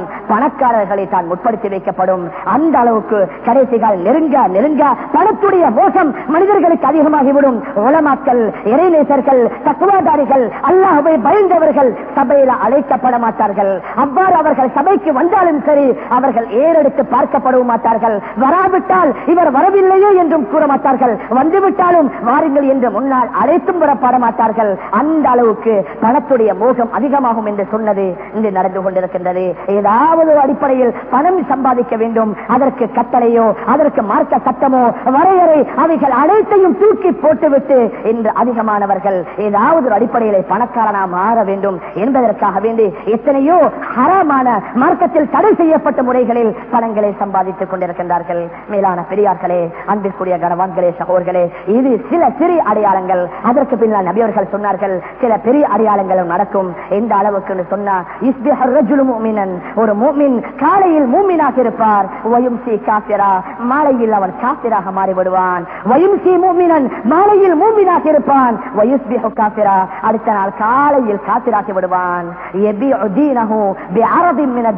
பணக்காரர்களை தான் உட்படுத்தி வைக்கப்படும். அந்த அளவுக்கு கடைசிகள் நெருங்க நெருங்க பணத்துடைய மோசம் மனிதர்களுக்கு அதிகமாகிவிடும். உலமாக்கள் இறைநேசர்கள் தத்துவாதாரிகள் அல்லாஹுவை பயந்தவர்கள் சபையில அழைக்கப்பட மாட்டார்கள். அவ்வாறு அவர்கள் சபைக்கு வந்தாலும் சரி அவர்கள் ஏறெடுத்து பார்க்கப்படவும் மாட்டார்கள். வராவிட்டால் இவர் வரவில்லையோ என்றும் கூற மாட்டார்கள். வந்துவிட்டாலும் வாருங்கள் என்று முன்னால் அழைத்தும் வரப்பட மாட்டார்கள். அந்த அளவுக்கு பணத்துடைய மோகம் அதிகமாகும் என்று சொன்னது இன்று நடந்து கொண்டிருக்கின்றது. ஏதாவது அடிப்படையில் பணம் சம்பாதிக்க வேண்டும். அதற்கு கட்டளையோ அதற்கு மார்க்க சட்டமோ வரையறை அவைகள் அனைத்தையும் தூக்கி போட்டுவிட்டு இன்று அதிகமானவர்கள் ஏதாவது அடிப்படையில் பணக்காரனா மாற வேண்டும் என்பதற்காக வேண்டி எத்தனையோ ஹரமான மார்க்கத்தில் தடை செய்யப்பட்ட முறைகளில் பணங்களை சம்பாதித்துக் கொண்டிருக்கின்றார்கள். மேலான பெரியார்களே அன்பிற்குரிய கனவான்களே சகோர்களே இது சில சிறிய அடையாளங்கள். அதற்கு பின்னால் நபியவர்கள் சொன்னார்கள் சில பெரிய அடையாளங்களும் நடக்கும். எந்த அளவுக்கு சொன்னா ஒரு மூமின் காலையில் மூமினாக இருப்பார். வயும்சி காபிரா மாலையில் அவன் காபிராக மாறிவிடுவான். வயும்சி மூமினன் மாலையில் மூமினாக இருப்பான். காபிரா அடுத்த நாள் காலையில் காபிராகி விடுவான்.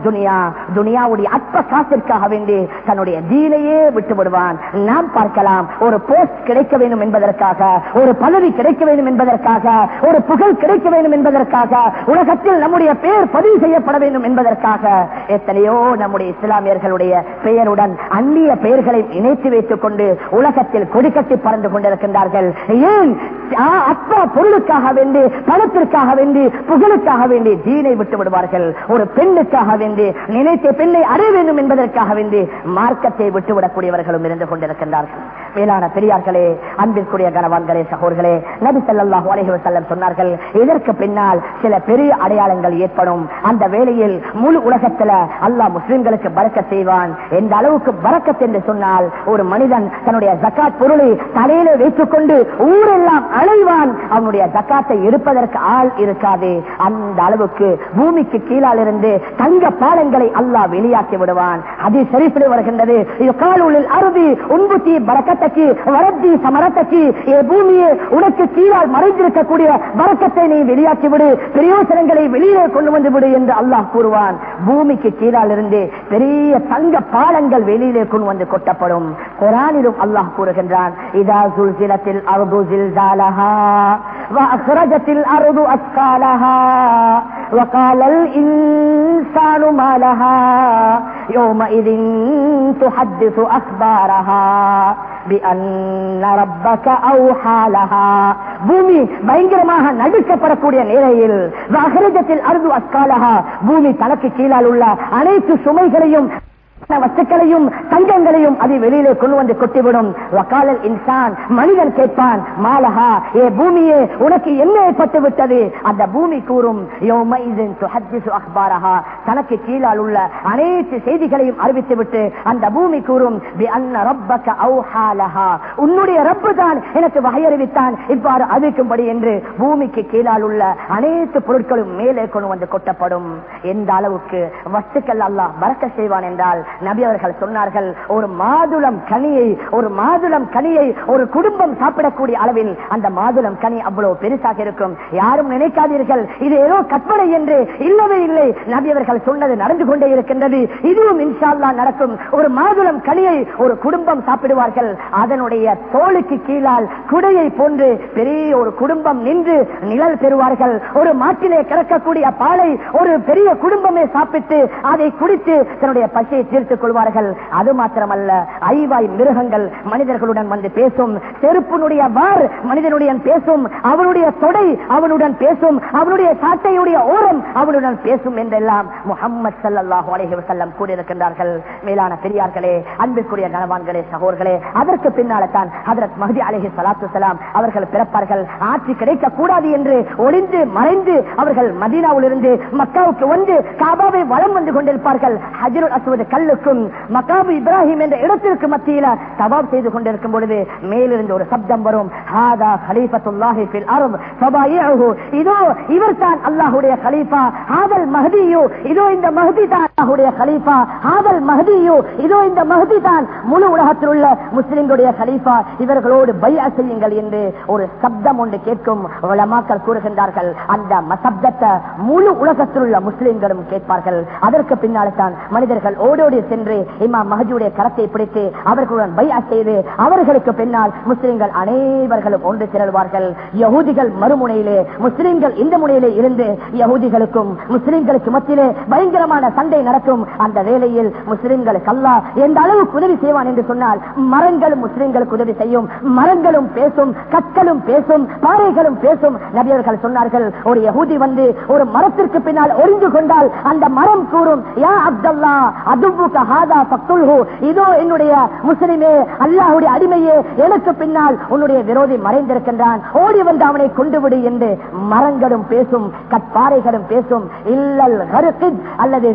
துனியா துனியாவுடைய அற்ப காசிற்காக வேண்டி தன்னுடைய தீனையே விட்டு விடுவான் நாம் பார்க்கலாம் ஒரு போஸ்ட் கிடைக்க வேண்டும் என்பதற்காக ஒரு பதவி கிடைக்க வேண்டும் என்பதற்காக ஒரு புகழ் கிடைக்க வேண்டும் என்பதற்காக உலகத்தில் நம்முடைய பெயர் பதிவு செய்யப்பட வேண்டும் என்பதற்காக எத்தனை எத்தனையோ நம்முடைய இஸ்லாமியர்களுடைய பெயருடன் அந்நிய பெயர்களை இணைத்து வைத்துக் கொண்டு உலகத்தில் கொடிக்கட்டி பறந்து கொண்டிருக்கின்றார்கள். ஏன்? அப்பா பொருளுக்காக வேண்டி பணத்திற்காக வேண்டி புகழுக்காக வேண்டி தீனை விட்டு விடுவார்கள். ஒரு பெண்ணுக்காக வேண்டி நினைத்த பெண்ணை அடைய வேண்டும் என்பதற்காக வேண்டி மார்க்கத்தை விட்டுவிடக்கூடியவர்களும் இருந்து கொண்டிருக்கின்றார்கள். மேலான பெரியார்களே அன்பிற்குரிய கனவான்களே சகோர்களே நபி ஸல்லல்லாஹு அலைஹி செல்லம் சொன்னார்கள் இதற்கு பின்னால் சில பெரிய அடையாளங்கள் ஏற்படும். அந்த வேளையில் முழு உலகத்தில் அல்லாஹ் முஸ்லிம்களுக்கு பறக்க செய்வான். எந்த அளவுக்கு பறக்கத் என்று சொன்னால் ஒரு மனிதன் தன்னுடைய ஜக்காத் பொருளை தலையில வைத்துக் கொண்டு ஊரெல்லாம் அலைவான். அவனுடைய ஜக்காத்தை எடுப்பதற்கு ஆள் இருக்காது. அந்த அளவுக்கு பூமிக்கு கீழால் இருந்து தங்க பாலங்களை அல்லாஹ் வெளியாக்கி விடுவான். அது சரிப்பில் வருகின்றது. இது காலூலில் அறுதி உன்புத்தி பறக்கத்தக்கு வரத்தி சமரத்தக்கு. ஏ உனக்கு கீழால் மறைந்திருக்கக்கூடிய பறக்கத்தை நீ வெளியாக்கி விடு பிரயோசனங்களை வெளியே கொண்டு வந்து விடு என்று அல்லாஹ் கூறுவான். பூமிக்கு கீழால் இருந்து பெரிய தங்க பாலங்கள் வெளியிலே கொண்டு வந்து கொட்டப்படும் குரானிலும் அல்லாஹ் கூறுகின்றான் இதா சுல்சிலத்தில் அருது ஜில்சாலஹா وأخرجت الأرض أثقالها وقال الإنسان ما لها يومئذ تحدث أخبارها بأن ربك أوحى لها பூமி பயங்கரமாக நடுக்கப்படக்கூடிய நிலையில் அகரஜத்தில் அருது அஸ்காலஹா பூமி தனக்கு கீழால் உள்ள அனைத்து சுமைகளையும் வஸ்துக்களையும் தங்கங்களையும் அது வெளியிலே கொண்டு வந்து கொட்டிவிடும். வக்காலல் இன்சான் மனிதன் கேட்பான் மாலஹா ஏ பூமியே உனக்கு என்ன ஏற்பட்டு விட்டது அந்த பூமி கூறும் அக்பாரஹா தனக்கு கீழால் உள்ள அனைத்து செய்திகளையும் அறிவித்துவிட்டு அந்த பூமி கூறும் உன்னுடைய ரப்பு தான் எனக்கு வகையறிவித்தான். இவ்வாறு அறிவிக்கும்படி என்று பூமிக்கு கீழால் உள்ள அனைத்து பொருட்களும் மேலே கொண்டு வந்து கொட்டப்படும். எந்த அளவுக்கு வஸ்துக்கள் அல்லாஹ் மறக்க செய்வான் என்றால் நபி அவர்கள் சொன்னார்கள் ஒரு மாதுளம் கனியை ஒரு மாதுளம் கனியை ஒரு குடும்பம் சாப்பிடக்கூடிய அளவில் அந்த மாதுளம் கனி அவ்வளவு பெருசாக இருக்கும். யாரும் நினைக்காதீர்கள் இது ஏதோ கற்பனை என்று இல்லவே இல்லை. நபி அவர்கள் சொன்னது நடந்து கொண்டே இருக்கின்றது. இதுவும் இன்ஷால்லா நடக்கும். ஒரு மாதுளம் கனியை ஒரு குடும்பம் சாப்பிடுவார்கள். அதனுடைய தோலுக்கு கீழால் குடையை போன்று பெரிய ஒரு குடும்பம் நின்று நிழல் பெறுவார்கள். ஒரு மாட்டிலே கிடக்கக்கூடிய பாலை ஒரு பெரிய குடும்பமே சாப்பிட்டு அதை குடித்து தன்னுடைய பசியை தீர்த்து கொள்வார்கள். அது மாத்திரமல்ல ஐவாய் மிருகங்கள் மனிதர்களுடன் வந்து பேசும். செருப்பினுடைய வார் மனிதனுடன் பேசும். அவனுடைய தொடை அவனுடன் பேசும். அவனுடைய சாட்டையுடைய ஓரம் அவனுடன் பேசும் என்றெல்லாம் முகம்மது சல்லாஹூ அலஹி வசல்லம் கூறியிருக்கின்றார்கள். மேலான பெரியார்களே அன்பிற்குரிய கனவான்களே சகோர்களே அதற்கு பின்னால்தான் ஹதரத் மஹதி அலஹி சலாத்து சலாம் அவர்கள் பிறப்பார்கள். ஆட்சி கிடைக்க கூடாது என்று ஒளிந்து மறைந்து அவர்கள் மதீனாவில் இருந்து மக்காவுக்கு வந்து காபாவை வளம் வந்து கொண்டிருப்பார்கள். ஹஜருல் அசுவது கல்லுக்கும் மக்காபு இப்ராஹிம் என்ற இடத்திற்கு மத்தியில தபாப் செய்து கொண்டிருக்கும் பொழுது மேலிருந்து ஒரு சப்தம் வரும். ஹாதா ஹலீஃபத்துல்லாஹி ஃபில் அர்த் ஃபபாயிஹு இதோ இவர் தான் அல்லாஹ்வுடைய கலீஃபா ஹாதல் மஹ்தியு இதோ இந்த மஹ்தி தான் கலீஃபா ஆதல் மஹ்தியு. இதோ இந்த மஹ்தி தான் முழு உலகத்தில் உள்ள முஸ்லிம்களுடைய கலீஃபா. இவர்களோடு பையா செய்யுங்கள் என்று ஒரு சப்தம் ஒன்று கேட்கும் உலமாக்கள் கூறுகின்றார்கள். அந்த சப்தத்தை முழு உலகத்தில் உள்ள முஸ்லிம்களும் கேட்பார்கள். அதற்கு பின்னால் தான் மனிதர்கள் ஓடோடி சென்று இமா மஹஜுடைய கரத்தை பிடித்து அவர்களுடன் பையா செய்து அவர்களுக்கு பின்னால் முஸ்லிம்கள் அனைவர்களும் ஒன்று திரள்வார்கள். யகுதிகள் மறுமுனையிலே முஸ்லிம்கள் இந்த முனையிலே இருந்து யகுதிகளுக்கும் முஸ்லிம்களுக்கு மத்தியிலே பயங்கரமான சண்டை நடக்கும் அந்த வேலையில் முஸ்லிம்களுக்கு அல்லா எந்த அளவுக்கு உதவி செய்வான் என்று சொன்னால் மரங்களும் முஸ்லிம்களுக்கு உதவி செய்யும் மரங்களும் பேசும் கற்களும் பேசும் பாறைகளும் பேசும். நபியர்கள் சொன்னார்கள் ஒரு யகுதி வந்து ஒரு மரத்திற்கு பின்னால் ஒளிந்து கொண்டால் அந்த மரம் கூறும் யா அப்தல்லா ஹாதா பக்துல்ஹு இதோ என்னுடைய முஸ்லிமே அல்லாஹுடைய அடிமையே எனக்கு பின்னால் உன்னுடைய விரோதி மறைந்திருக்கின்றான். ஓடி வந்து அவனை கொண்டு விடு என்று மரங்களும் பேசும் கற்பாறைகளும் பேசும். இல்லல் அல்லது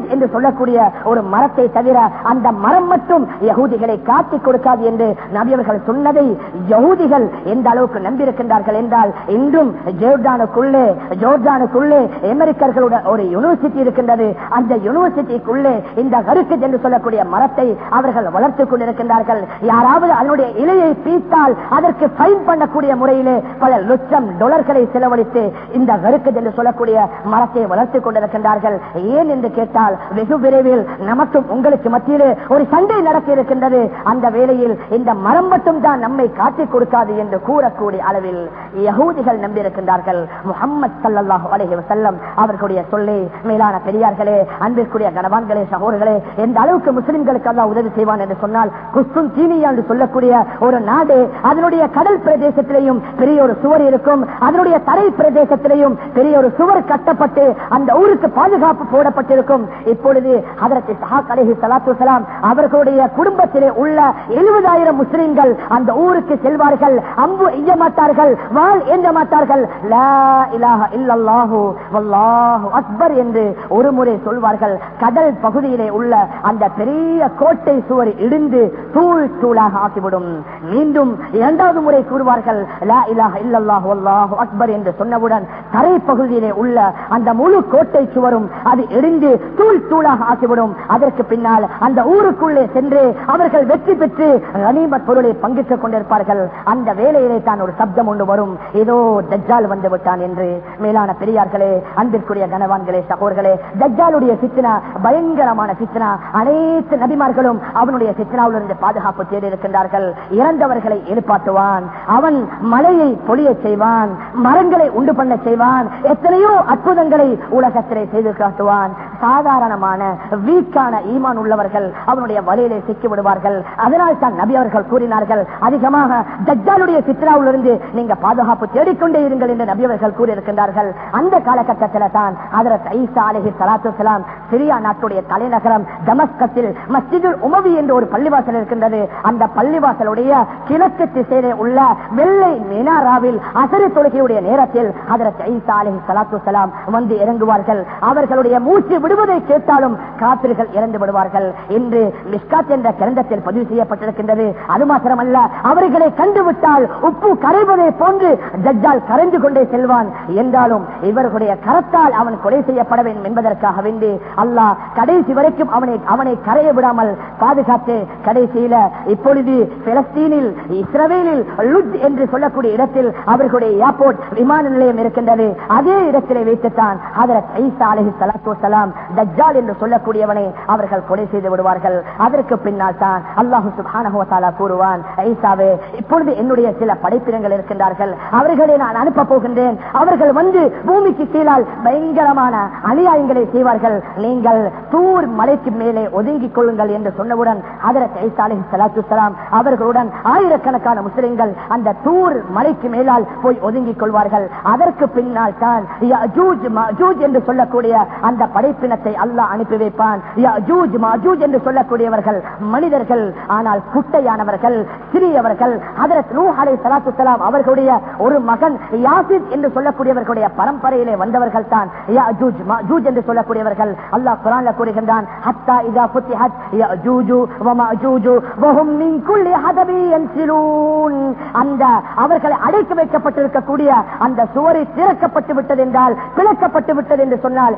ஹிருக்கித் என்று சொல்லக்கூடிய ஒரு மரத்தை தவிர அந்த மரம் மட்டும் யகுதிகளை காட்டிக் கொடுக்காது என்று நபியவர்கள் சொன்னதை யகுதிகள் எந்த அளவுக்கு நம்பியிருக்கின்றார்கள் என்றால் இன்றும் ஜோர்டானுக்குள்ளே ஜோர்டானுக்குள்ளே அமெரிக்கர்களுடன் ஒரு யூனிவர்சிட்டி இருக்கின்றது. அந்த யூனிவர்சிட்டிக்குள்ளே இந்த ஹருக்கித் என்று சொல்லக்கூடிய மரத்தை அவர்கள் வளர்த்துக் கொண்டிருக்கின்றார்கள். யாராவது அதனுடைய இலையை பீத்தால் அதற்கு ஃபைன் பண்ணக்கூடிய முறையிலே பல லட்சம் டாலர்களை செலவழித்து இந்த கருக்குது என்று சொல்லக்கூடிய மரத்தை வளர்த்துக் கொண்டிருக்கின்றார்கள். ஏன் என்று கேட்டால் என்றால் வெகு விரைவில் நமக்கும் உங்களுக்கு மத்தியிலே ஒரு சண்டை நடக்க இருக்கின்றது அந்த வேளையில் இந்த மரம் மட்டும் தான் நம்மை காட்டிக் கொடுக்காது என்று கூறக்கூடிய அளவில் யகூதிகள் நம்பியிருக்கின்றார்கள். முகம்மது சல்லாஹு அலஹி வசல்லம் அவர்களுடைய சொல்லை மேலான பெரியார்களே அன்பிற்குரிய கனவான்களே சகோதரர்களே எந்த அளவுக்கு முஸ்லிம்களுக்கு அல்லா உதவி செய்வான் என்று சொன்னால் குஸ்தும் சீனியா என்று சொல்லக்கூடிய ஒரு நாடு அதனுடைய கடல் பிரதேசத்திலேயும் பெரிய ஒரு சுவர் இருக்கும். அதனுடைய தரை பிரதேசத்திலேயும் பெரிய ஒரு சுவர் கட்டப்பட்டு அந்த ஊருக்கு பாதுகாப்பு போடப்பட்டிருக்கும். இப்பொழுது அதற்கு சஹாக் அலஹி சலாத்து சலாம் அவர்களுடைய குடும்பத்திலே உள்ள எழுபதாயிரம் முஸ்லிம்கள் அந்த ஊருக்கு செல்வார்கள். அம்பு எய்ய மாட்டார்கள் வாள் எஞ்ச மாட்டார்கள். அக்பர் என்று ஒரு முறை சொல்வார்கள். கடல் பகுதியிலே உள்ள அந்த பெரிய கோட்டை சுவர் இடிந்து தூள் தூளாக ஆக்கிவிடும். மீண்டும் இரண்டாவது முறை கூறுவார்கள் லா அக்பர் என்று சொன்னவுடன் தரை பகுதியிலே உள்ள அந்த முழு கோட்டை சுவரும் அது இடிந்து தூள் தூளாக ஆக்கிவிடும் அதற்கு பின்னால் அந்த ஊருக்குள்ளே சென்று அவர்கள் வெற்றி பெற்று ரணிமத் பொருளை பங்கிட்டுக் கொண்டிருப்பார்கள். அந்த வேலையிலே தான் ஒரு சப்தம் ஒன்று வரும். ஏதோ தஜ்ஜால் வந்து விட்டான் என்று. மேலான பெரியார்களே அன்பிற்குரிய கனவான்களே சகோர்களே தஜ்ஜாலுடைய சித்தனா பயங்கரமான சித்தனா அனைத்து நபிமார்களும் அவனுடைய சித்தனாவிலிருந்து பாதுகாப்பு தேடி இருக்கின்றார்கள் இறந்தவர்களை எழுப்பாட்டுவான் அவன் மலையை பொழிய செய்வான். மரங்களை உண்டு பண்ண செய்வான். எத்தனையோ அற்புதங்களை உலகத்திலே செய்து காட்டுவான். சாதாரண சாதாரணமான வீக்கான ஈமான் உள்ளவர்கள் அவனுடைய வலையிலே சிக்கி விடுவார்கள் அதனால் தான் நபி அவர்கள் கூறினார்கள் அதிகமாக தஜ்ஜாலுடைய சித்ராவிலிருந்து நீங்க பாதுகாப்பு தேடிக்கொண்டே இருங்கள் என்று நபி அவர்கள் கூறியிருக்கின்றார்கள். அந்த காலகட்டத்தில் தான் அதரத் ஐசா அலஹி சலாத்து சலாம் சிரியா நாட்டுடைய தலைநகரம் தமஸ்கத்தில் மஸ்ஜிதுல் உமவி என்ற ஒரு பள்ளிவாசல் இருக்கின்றது. அந்த பள்ளிவாசலுடைய கிழக்கு திசையிலே உள்ள வெள்ளை மினாராவில் அசரி தொழுகையுடைய நேரத்தில் அதரத் ஐசா அலஹி சலாத்து சலாம் வந்து இறங்குவார்கள். அவர்களுடைய மூச்சு விடுவதை சேர்த்தாலும் காத்திர்கள் இறந்து விடுவார்கள். என்று மிஸ்காத் என்ற கிரந்தத்தில் பதிவு செய்யப்பட்டிருக்கின்றது. அது மாத்திரமல்ல அவர்களை கண்டுவிட்டால் உப்பு கரைவதை போன்று ஜட்ஜால் கரைந்து கொண்டே செல்வான். என்றாலும் இவர்களுடைய கரத்தால் அவன் கொலை செய்யப்பட வேண்டும் என்பதற்காக வேண்டி அல்லாஹ் கடைசி வரைக்கும் அவனை அவனை கரைய விடாமல் பாதுகாத்து கடைசியில இப்பொழுது பிலஸ்தீனில் இஸ்ரவேலில் லுத் என்று சொல்லக்கூடிய இடத்தில் அவர்களுடைய ஏர்போர்ட் விமான நிலையம் இருக்கின்றது. அதே இடத்திலே வைத்துத்தான் ஹதரத் ஐசா அலஹி சலாத்து வலாம் தஜ்ஜால் என்று சொல்லக்கூடியவனை அவர்கள் கொலை செய்து விடுவார்கள். அதற்கு பின்னால் தான் அல்லாஹு சுபானஹோத்தாலா கூறுவான் ஐசாவே இப்பொழுது என்னுடைய சில படைப்பினங்கள் இருக்கின்றார்கள். அவர்களை நான் அனுப்ப போகின்றேன். அவர்கள் வந்து பூமிக்கு கீழால் பயங்கரமான அநியாயங்களை செய்வார்கள். நீங்கள் தூர் மலைக்கு மேலே ஒதுங்கிக் கொள்ளுங்கள் என்று சொன்னவுடன் அதற்கு ஐசா அலி சலாத்து சலாம் அவர்களுடன் ஆயிரக்கணக்கான முஸ்லிம்கள் அந்த தூர் மலைக்கு மேலால் போய் ஒதுங்கிக் கொள்வார்கள். அதற்கு பின்னால் தான் என்று சொல்லக்கூடிய அந்த படைப்பினத்தை அல்லா அனுப்பி வைப்பான். என்று சொல்லக்கூடியவர்கள் மனிதர்கள் ஆனால் குட்டையானவர்கள் சிறியவர்கள் அதற்கு நூ அலை சலாத்து சலாம் அவர்களுடைய ஒரு மகன் யாசித் என்று சொல்லக்கூடியவர்களுடைய பரம்பரையிலே வந்தவர்கள் தான். என்று சொல்லக்கூடியவர்கள் அல்லா குரான்ல கூறுகின்றான் ஹத்தா இதா ஃபுத்திஹத் அந்த அவர்களை அடைத்து வைக்கப்பட்டிருக்கக்கூடிய அந்த சுவரை திறக்கப்பட்டு விட்டது என்றால் பிளக்கப்பட்டு விட்டது என்று சொன்னால்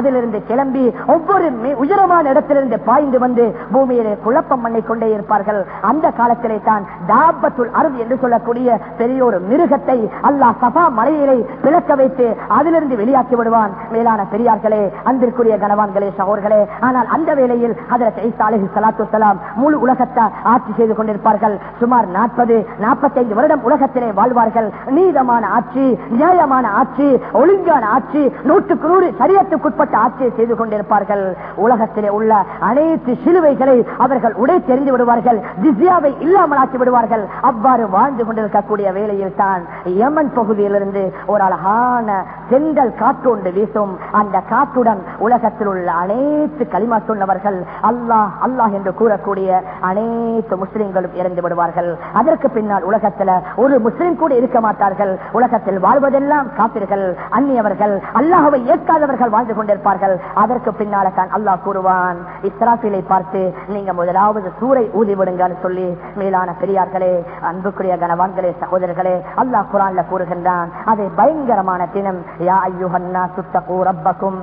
அதிலிருந்து கிளம்பி ஒவ்வொரு உயரமான இடத்திலிருந்து பாய்ந்து வந்து பூமியிலே குழப்பம் பண்ணி கொண்டே இருப்பார்கள். அந்த காலத்திலே தான் தாபத்துள் அருள் என்று சொல்லக்கூடிய பெரிய ஒரு மிருகத்தை அல்லாஹ் சபா மலையிலே பிளக்க வைத்து அதிலிருந்து வெளியாக்கி விடுவான். மேலான பெரியார்களே அன்பிற்குரிய கனவான்களே சகோர்களே ஆனால் அந்த வேளையில் அதற்கு ஈசா அலைஹி ஸலாத்து முழு உலகத்தை ஆட்சி செய்து கொண்டிருப்பார்கள். சுமார் நாற்பது நாற்பத்தைந்து வருடம் உலகத்திலே வாழ்வார்கள். நீதமான ஆட்சி நியாயமான ஆட்சி ஒழுங்கான ஆட்சி நூற்றுக்கு நூறு சரியத்துக்குட்பட்ட ஆட்சியை செய்து கொண்டிருப்பார்கள். உலகத்திலே உள்ள அனைத்து சிலுவைகளை அவர்கள் உடை தெரிந்து விடுவார்கள். ஜிஸ்யாவை இல்லாமலாக்கி விடுவார்கள். அவ்வாறு வாழ்ந்து கொண்டிருக்கக்கூடிய வேளையில் தான் யமன் பகுதியிலிருந்து ஒரு அழகான செங்கல் காற்று வீசும். அந்த காற்றுடன் உலகத்தில் உள்ள அனைத்து களிமா சொன்னவர்கள் அல்லாஹ் அல்லாஹ் என்று கூறக்கூடிய அனைத்து முஸ்லிம்களும் இறந்து விடுவார்கள். அதற்கு பின்னால் உலகத்துல ஒரு முஸ்லிம் கூட இருக்க மாட்டார்கள். உலகத்தில் வாழ்வதெல்லாம் காப்பீர்கள் அந்நியவர்கள் அல்லாஹவை ஏற்காதவர்கள் வாழ்ந்து இருப்பார்கள் அதற்கு பின்னால தான் அல்லாஹ் கூறுவான். இஸ்ராஃபிலை பார்த்து நீங்க முதலாவது சூரை ஊதி விடுங்கன்னு சொல்லி மேலான பெரியார்களே அன்புக்குரிய கனவான்களே சகோதரர்களே அல்லாஹ் குரான்ல கூறுகின்றான். அதை பயங்கரமான தினம் யா ஐயுஹன்னா சுத்தகூ ரப்பக்கும்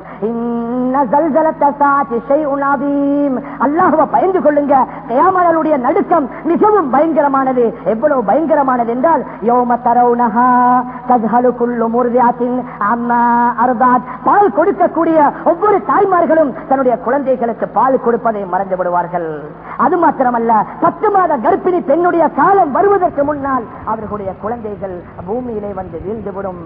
அல்லாஹுவ பயந்து கொள்ளுங்க. கயாமலுடைய நடுக்கம் மிகவும் பயங்கரமானது. எவ்வளவு பயங்கரமானது என்றால் யோம தரவுனஹா தஜ்ஹலு குல்லு முர்தியாத்தின் அம்மா அர்தாத். பால் கொடுக்கக்கூடிய ஒவ்வொரு தாய்மார்களும் தன்னுடைய குழந்தைகளுக்கு பால் கொடுப்பதை மறந்து விடுவார்கள். அது மாத்திரமல்ல பத்து மாத கர்ப்பிணி பெண்ணுடைய காலம் வருவதற்கு முன்னால் அவர்களுடைய குழந்தைகள் பூமியிலே வந்து வீழ்ந்துவிடும்.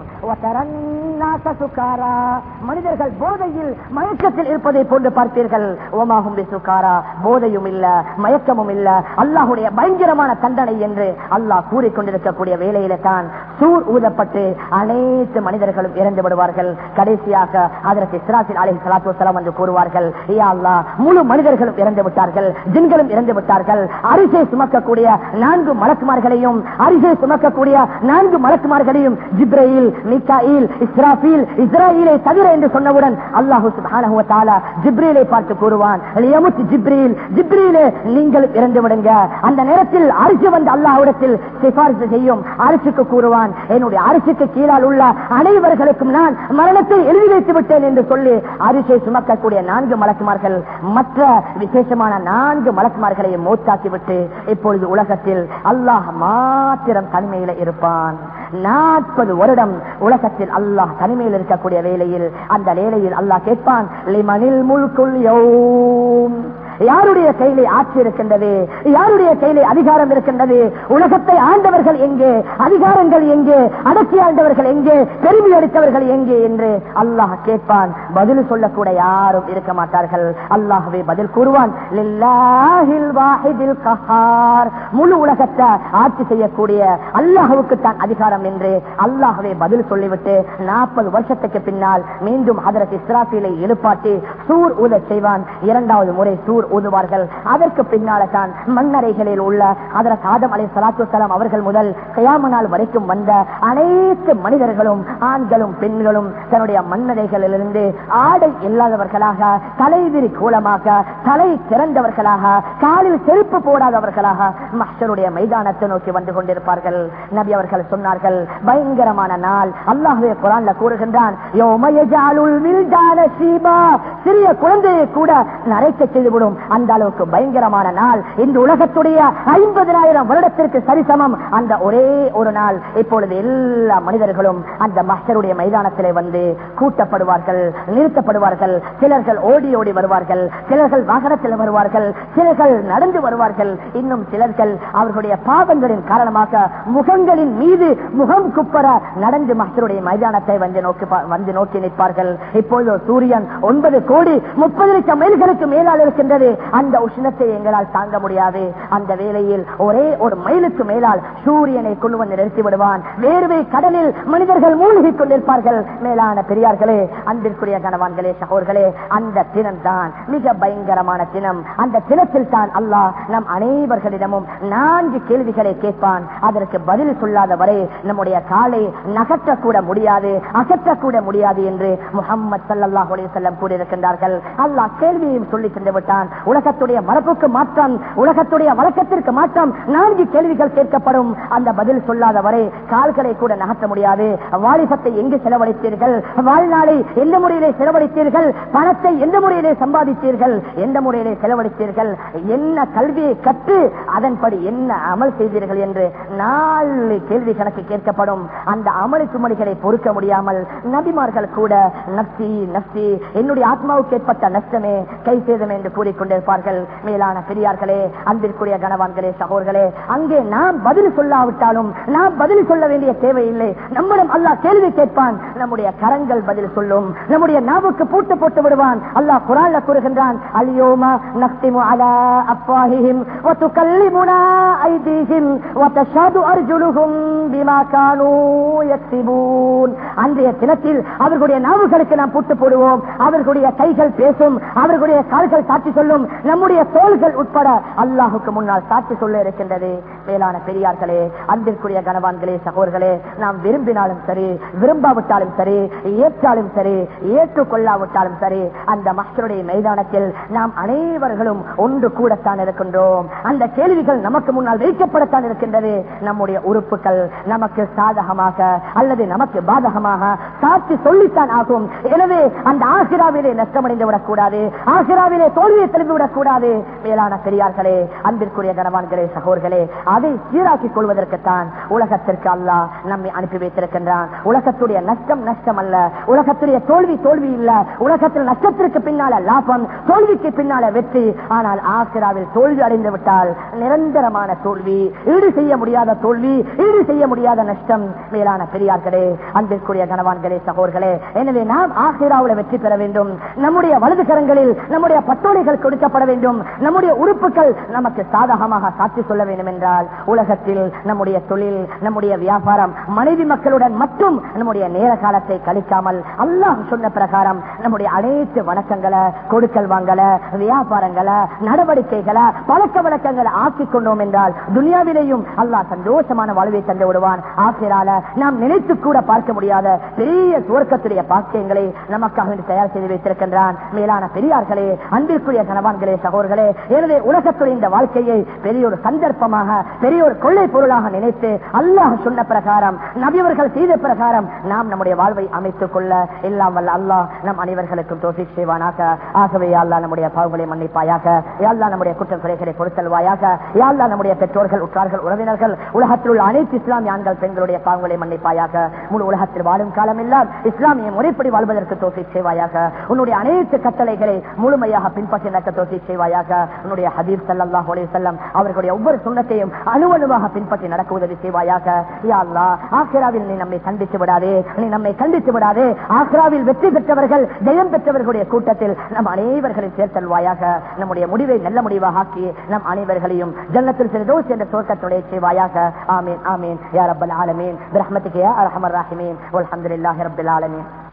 மனிதர்கள் போதையில் மயக்கத்தில் இருப்பதை போன்று பார்ப்பீர்கள். ஓமாகும் சுகாரா. போதையும் இல்ல மயக்கமும் இல்ல. அல்லாஹுடைய பயங்கரமான தண்டனை என்று அல்லாஹ் கூறிக்கொண்டிருக்கக்கூடிய வேலையில தான் சூர் ஊதப்பட்டு அனைத்து மனிதர்களும் இறந்து விடுவார்கள். கடைசியாக அதற்கு இஸ்ராசில் அலி சலாத்து வசலாம் என்று கூறுவார்கள் யா முழு மனிதர்களும் இறந்து விட்டார்கள் ஜின்களும் இறந்து விட்டார்கள். அரிசை சுமக்கக்கூடிய நான்கு மலக்குமார்களையும் அரிசை சுமக்கக்கூடிய நான்கு மலக்குமார்களையும் ஜிப்ரயில் மிக்காயில் இஸ்ராஃபீல் இஸ்ராயிலை தவிர என்று சொன்னவுடன் அல்லாஹு சுப்ஹானஹு வ ஜிப்ரீலை பார்த்து கூறுவான் ஜிப்ரீல் ஜிப்ரீலே நீங்கள் இறந்து விடுங்க. அந்த நேரத்தில் அரிசி வந்து அல்லாஹுடத்தில் சிபாரிசு செய்யும் அரிசிக்கு கூறுவான் என்னுடைய அரிசிக்கு கீழால் உள்ள அனைவர்களுக்கும் நான் மரணத்தை எழுதி வைத்து விட்டேன் என்று சொல்லி அரிசை சுமக்கக்கூடிய நான்கு மலக்குமார்கள் மற்ற விசேஷமான நான்கு மலக்குமார்களை மோத்தாக்கிவிட்டு இப்பொழுது உலகத்தில் அல்லாஹ் மாத்திரம் தனிமையில இருப்பான். நாற்பது வருடம் உலகத்தில் அல்லாஹ் தனிமையில் இருக்கக்கூடிய வேலையில் அந்த வேலையில் அல்லாஹ் கேட்பான் லிமனில் முழுக்குள் யௌம். யாருடைய கையிலே ஆட்சி இருக்கின்றது? யாருடைய கையிலே அதிகாரம் இருக்கின்றது? உலகத்தை ஆண்டவர்கள் எங்கே? அதிகாரங்கள் எங்கே? அடக்கி ஆண்டவர்கள் எங்கே? பெருமை அடித்தவர்கள் எங்கே? என்று அல்லாஹ் கேட்பான். பதில் சொல்லக்கூட யாரும் இருக்க மாட்டார்கள். அல்லாஹ்வே பதில் கூறுவான் முழு உலகத்தை ஆட்சி செய்யக்கூடிய அல்லாஹுக்கு தான் அதிகாரம் என்று அல்லாஹ்வே பதில் சொல்லிவிட்டு நாற்பது வருஷத்துக்கு பின்னால் மீண்டும் அதற்கு இஸ்ராஃபிலை எழுப்பாட்டி சூர் ஊதச் செய்வான். இரண்டாவது முறை சூர் ஊதுவார்கள். அதற்கு பின்னால தான் மண்ணறைகளில் உள்ள அதர சாதம் அலை சலாத்து சலாம் அவர்கள் முதல் கயாம நாள் வரைக்கும் வந்த அனைத்து மனிதர்களும் ஆண்களும் பெண்களும் தன்னுடைய மண்ணறைகளிலிருந்து ஆடை இல்லாதவர்களாக தலைவிரி கோலமாக தலை திறந்தவர்களாக காலில் செருப்பு போடாதவர்களாக மஹ்ஷருடைய மைதானத்தை நோக்கி வந்து கொண்டிருப்பார்கள். நபி அவர்கள் சொன்னார்கள் பயங்கரமான நாள். அல்லாஹுடைய குரான்ல கூறுகின்றான் சிறிய குழந்தையை கூட நரைக்க செய்துவிடும். அந்த அளவுக்கு பயங்கரமான நாள். இந்த உலகத்துடைய ஐம்பதனாயிரம் வருடத்திற்கு சரிசமம். அந்த ஒரே ஒரு நாள். இப்பொழுது எல்லா மனிதர்களும் அந்த மஸ்டருடைய மைதானத்திலே வந்து கூட்டப்படுவார்கள். நிறுத்தப்படுவார்கள். சிலர்கள் ஓடி ஓடி வருவார்கள். சிலர்கள் வாகனத்தில் வருவார்கள். சிலர்கள் நடந்து வருவார்கள். இன்னும் சிலர்கள் அவர்களுடைய பாவங்களின் காரணமாக முகங்களின் மீது முகம் குப்பர நடந்து மக்களுடைய மைதானத்தை வந்து நோக்கி வந்து நோக்கி நிற்பார்கள். இப்போது சூரியன் ஒன்பது கோடி முப்பது லட்சம் மைல்களுக்கு மேலால் இருக்கின்றது. அந்த உஷ்ணத்தை எங்களால் தாங்க முடியாது. அந்த வேளையில் ஒரே ஒரு மைலுக்கு மேலால் சூரியனை கொண்டு வந்து நிறுத்தி விடுவான். வேர்வை கடலில் மனிதர்கள் மூழ்கிக் கொண்டிருப்பார்கள். மேலான பெரியார்களே அன்பிற்குரிய கணவான்களே சகோர்களே அந்த தினம் தான் மிக பயங்கரமான தினம். அந்த தினத்தில் தான் அல்லாஹ் நம் அனைவர்களிடமும் நான்கு கேள்விகளை கேட்பான். அதற்கு பதில் சொல்லாத வரை நம்முடைய காலை நகற்றக்கூட முடியாது அகற்றக்கூட முடியாது என்று முகம்மது சல்லாஹ் செல்லம் கூறியிருக்கின்றார்கள். அல்லாஹ் கேள்வியையும் சொல்லி சென்று விட்டான் உலகத்துடைய மரப்புக்கு மாற்றம் உலகத்துடைய வழக்கத்திற்கு மாற்றம் நான்கு கேள்விகள் கேட்கப்படும். அந்த பதில் சொல்லாத வரை கால்களை கூட நகர்த்த முடியாது. வாலிபத்தை எங்கு செலவழித்தீர்கள்? வாழ்நாளை எந்த முறையிலே செலவழித்தீர்கள் பணத்தை எந்த முறையிலே சம்பாதித்தீர்கள் எந்த முறையிலே செலவழித்தீர்கள் என்ன கல்வியை கற்று அதன்படி என்ன அமல் செய்தீர்கள் என்று நாலு கேள்வி கணக்கு கேட்கப்படும். அந்த அமலுக்கு மணிகளை பொறுக்க முடியாமல் நபிமார்கள் கூட நப்சி நப்சி என்னுடைய ஆத்மாவுக்கு ஏற்பட்ட நஷ்டமே கை சேதம் என்று கூறிக்கொண்டிருப்பார்கள். மேலான பெரியார்களே அன்பிற்குரிய கணவான்களே சகோர்களே அங்கே நாம் பதில் சொல்லாவிட்டாலும் நாம் பதில் சொல்ல வேண்டிய தேவையில்லை. நம்மிடம் அல்லாஹ் கேள்வி கேட்பான். நம்முடைய கரங்கள் பதில் சொல்லும். நம்முடைய நாவுக்கு பூட்டு போட்டு விடுவான். அல்லாஹ் குரான்ல கூறுகின்றான் அலியோமா நக்திமு அலா அப்பாஹிஹிம் வதுகல்லிமுனா ஐதீஹிம் வதஷஹது அர்ஜுலுஹும் பிமா கானூ யக்ஸிபூன் அன்றைய தினத்தில் அவர்களுடைய நாவுகளுக்கு நாம் பூட்டு போடுவோம். அவர்களுடைய கைகள் பேசும் அவர்களுடைய கால்கள் சாட்சி சொல்லும் நம்முடைய தோள்கள் உட்பட அல்லாஹுக்கு முன்னால் சாட்சி சொல்ல இருக்கின்றது. மேலான பெரியார்களே அன்பிற்குரிய கனவான்களே சகோதர்களே நாம் விரும்பினாலும் சரி விரும்பாவிட்டாலும் சரி ஏற்றாலும் சரி ஏற்ற ஏற்றுக்கொள்ளாவிட்டாலும் சரி அந்த மக்களுடைய மைதானத்தில் நாம் அனைவர்களும் ஒன்று கூடத்தான் இருக்கின்றோம். அந்த கேள்விகள் நமக்கு முன்னால் வைக்கப்படத்தான் இருக்கின்றது. நம்முடைய உறுப்புகள் நமக்கு சாதகமாக அல்லது நமக்கு பாதகமாக சாட்சி சொல்லித்தான் ஆகும். எனவே அந்த ஆசிராவிலே நஷ்டமடைந்து விடக்கூடாது. ஆசிராவிலே தோல்வியை தெரிந்து விடக்கூடாது. மேலான பெரியார்களே அன்பிற்குரிய கனவான்களே சகோர்களே அதை சீராக்கிக் கொள்வதற்குத்தான் உலகத்திற்கு அல்லா நம்மை அனுப்பி வைத்திருக்கின்றான். உலகத்துடைய நஷ்டம் நஷ்டம் அல்ல உலகத்துடைய தோல்வி தோல்வி இல்ல. உலகத்தில் நஷ்டத்திற்கு பின்னால லாபம் தோல்விக்கு பின்னால வெற்றி. ஆனால் ஆசிராவில் தோல்வி அடைந்து விட்டால் நிரந்தரமான தோல்வி ஈடு செய்ய முடியாத தோல்வி ஈடு செய்ய முடியாத நஷ்டம். மேலான பெரியார்களே அன்பிற்குரிய கனவான்களே சகோர்களே எனவே நாம் ஆசிராவில் வெற்றி பெற வேண்டும். நம்முடைய வலது கரங்களில் நம்முடைய பட்டோலைகள் கொடுக்கப்பட வேண்டும். நம்முடைய உறுப்புகள் நமக்கு சாதகமாக சாட்சி சொல்ல வேண்டும் என்றால் உலகத்தில் நம்முடைய தொழில் நம்முடைய வியாபாரம் மனைவி மக்களுடன் மட்டும் நம்முடைய நேர காலத்தை கழிக்காமல் அல்லாஹ் சொன்ன பிறகு பிரகாரம் நம்முடைய அனைத்து வணக்கங்களை கொடுக்கல் வாங்கல வியாபாரங்களை நடவடிக்கைகளை பழக்க வழக்கங்களை ஆக்கிக் கொண்டோம் என்றால் துனியாவிலேயும் அல்லாஹ் சந்தோஷமான வாழ்வை தந்து விடுவான். ஆசிரால நாம் நினைத்து கூட பார்க்க முடியாத பெரிய சுவர்க்கத்துடைய பாக்கியங்களை நமக்காக தயார் செய்து வைத்திருக்கின்றான். மேலான பெரியார்களே அன்பிற்குரிய கணவான்களே சகோர்களே எனவே உலகத்துடைய இந்த வாழ்க்கையை பெரிய ஒரு சந்தர்ப்பமாக பெரிய ஒரு கொள்ளை பொருளாக நினைத்து அல்லாஹ் சொன்ன பிரகாரம் நபியவர்கள் செய்த பிரகாரம் நாம் நம்முடைய வாழ்வை அமைத்துக் கொள்ள எல்லாம் வல்ல அல்லாஹ் நம் அனைவர்களுக்கும் தோசி செய்வானாக. ஆகவே அல்லா நம்முடைய பாவங்களை மன்னிப்பாயாக. யாழ்லா நம்முடைய குற்றம் குறைகளை பொறுத்தல்வாயாக யாழ்லா நம்முடைய பெற்றோர்கள் உற்றார்கள் உறவினர்கள் உலகத்தில் உள்ள அனைத்து இஸ்லாமிய ஆண்கள் பெண்களுடைய பாவங்களை மன்னிப்பாயாக. முழு உலகத்தில் வாழும் காலம் எல்லாம் இஸ்லாமிய முறைப்படி வாழ்வதற்கு தோசி செய்வாயாக. உன்னுடைய அனைத்து கட்டளைகளை முழுமையாக பின்பற்றி நடக்க தோசி செய்வாயாக. உன்னுடைய ஹபீப் சல்லாஹ் செல்லம் அவர்களுடைய ஒவ்வொரு சுண்ணத்தையும் அணுவணுவாக பின்பற்றி நடக்க உதவி செய்வாயாக. யாழ்லா அல்லாஹ் ஆசிராவில் நீ நம்மை கண்டித்து விடாதே. நீ நம்மை கண்டித்து விடாதே. ஆசிராவில் வெற்றி பெற்ற பெற்றவர்கள் ஜெயம் பெற்றவர்களுடைய கூட்டத்தில் நம் அனைவர்களையும் சேர்த்தல்வாயாக நம்முடைய முடிவை நல்ல முடிவாக ஆக்கி நம் அனைவர்களையும் ஜன்னத்தில் சிறிதோ என்ற தோட்டத்துடைய செய்வாயாக. ஆமீன் ஆமீன். யார் அப்பல் ஆலமீன். பிரஹ்மத்துக்கு யா அரஹமர் ராஹிமீன். வல்ஹம்துலில்லாஹி ஆலமீன்.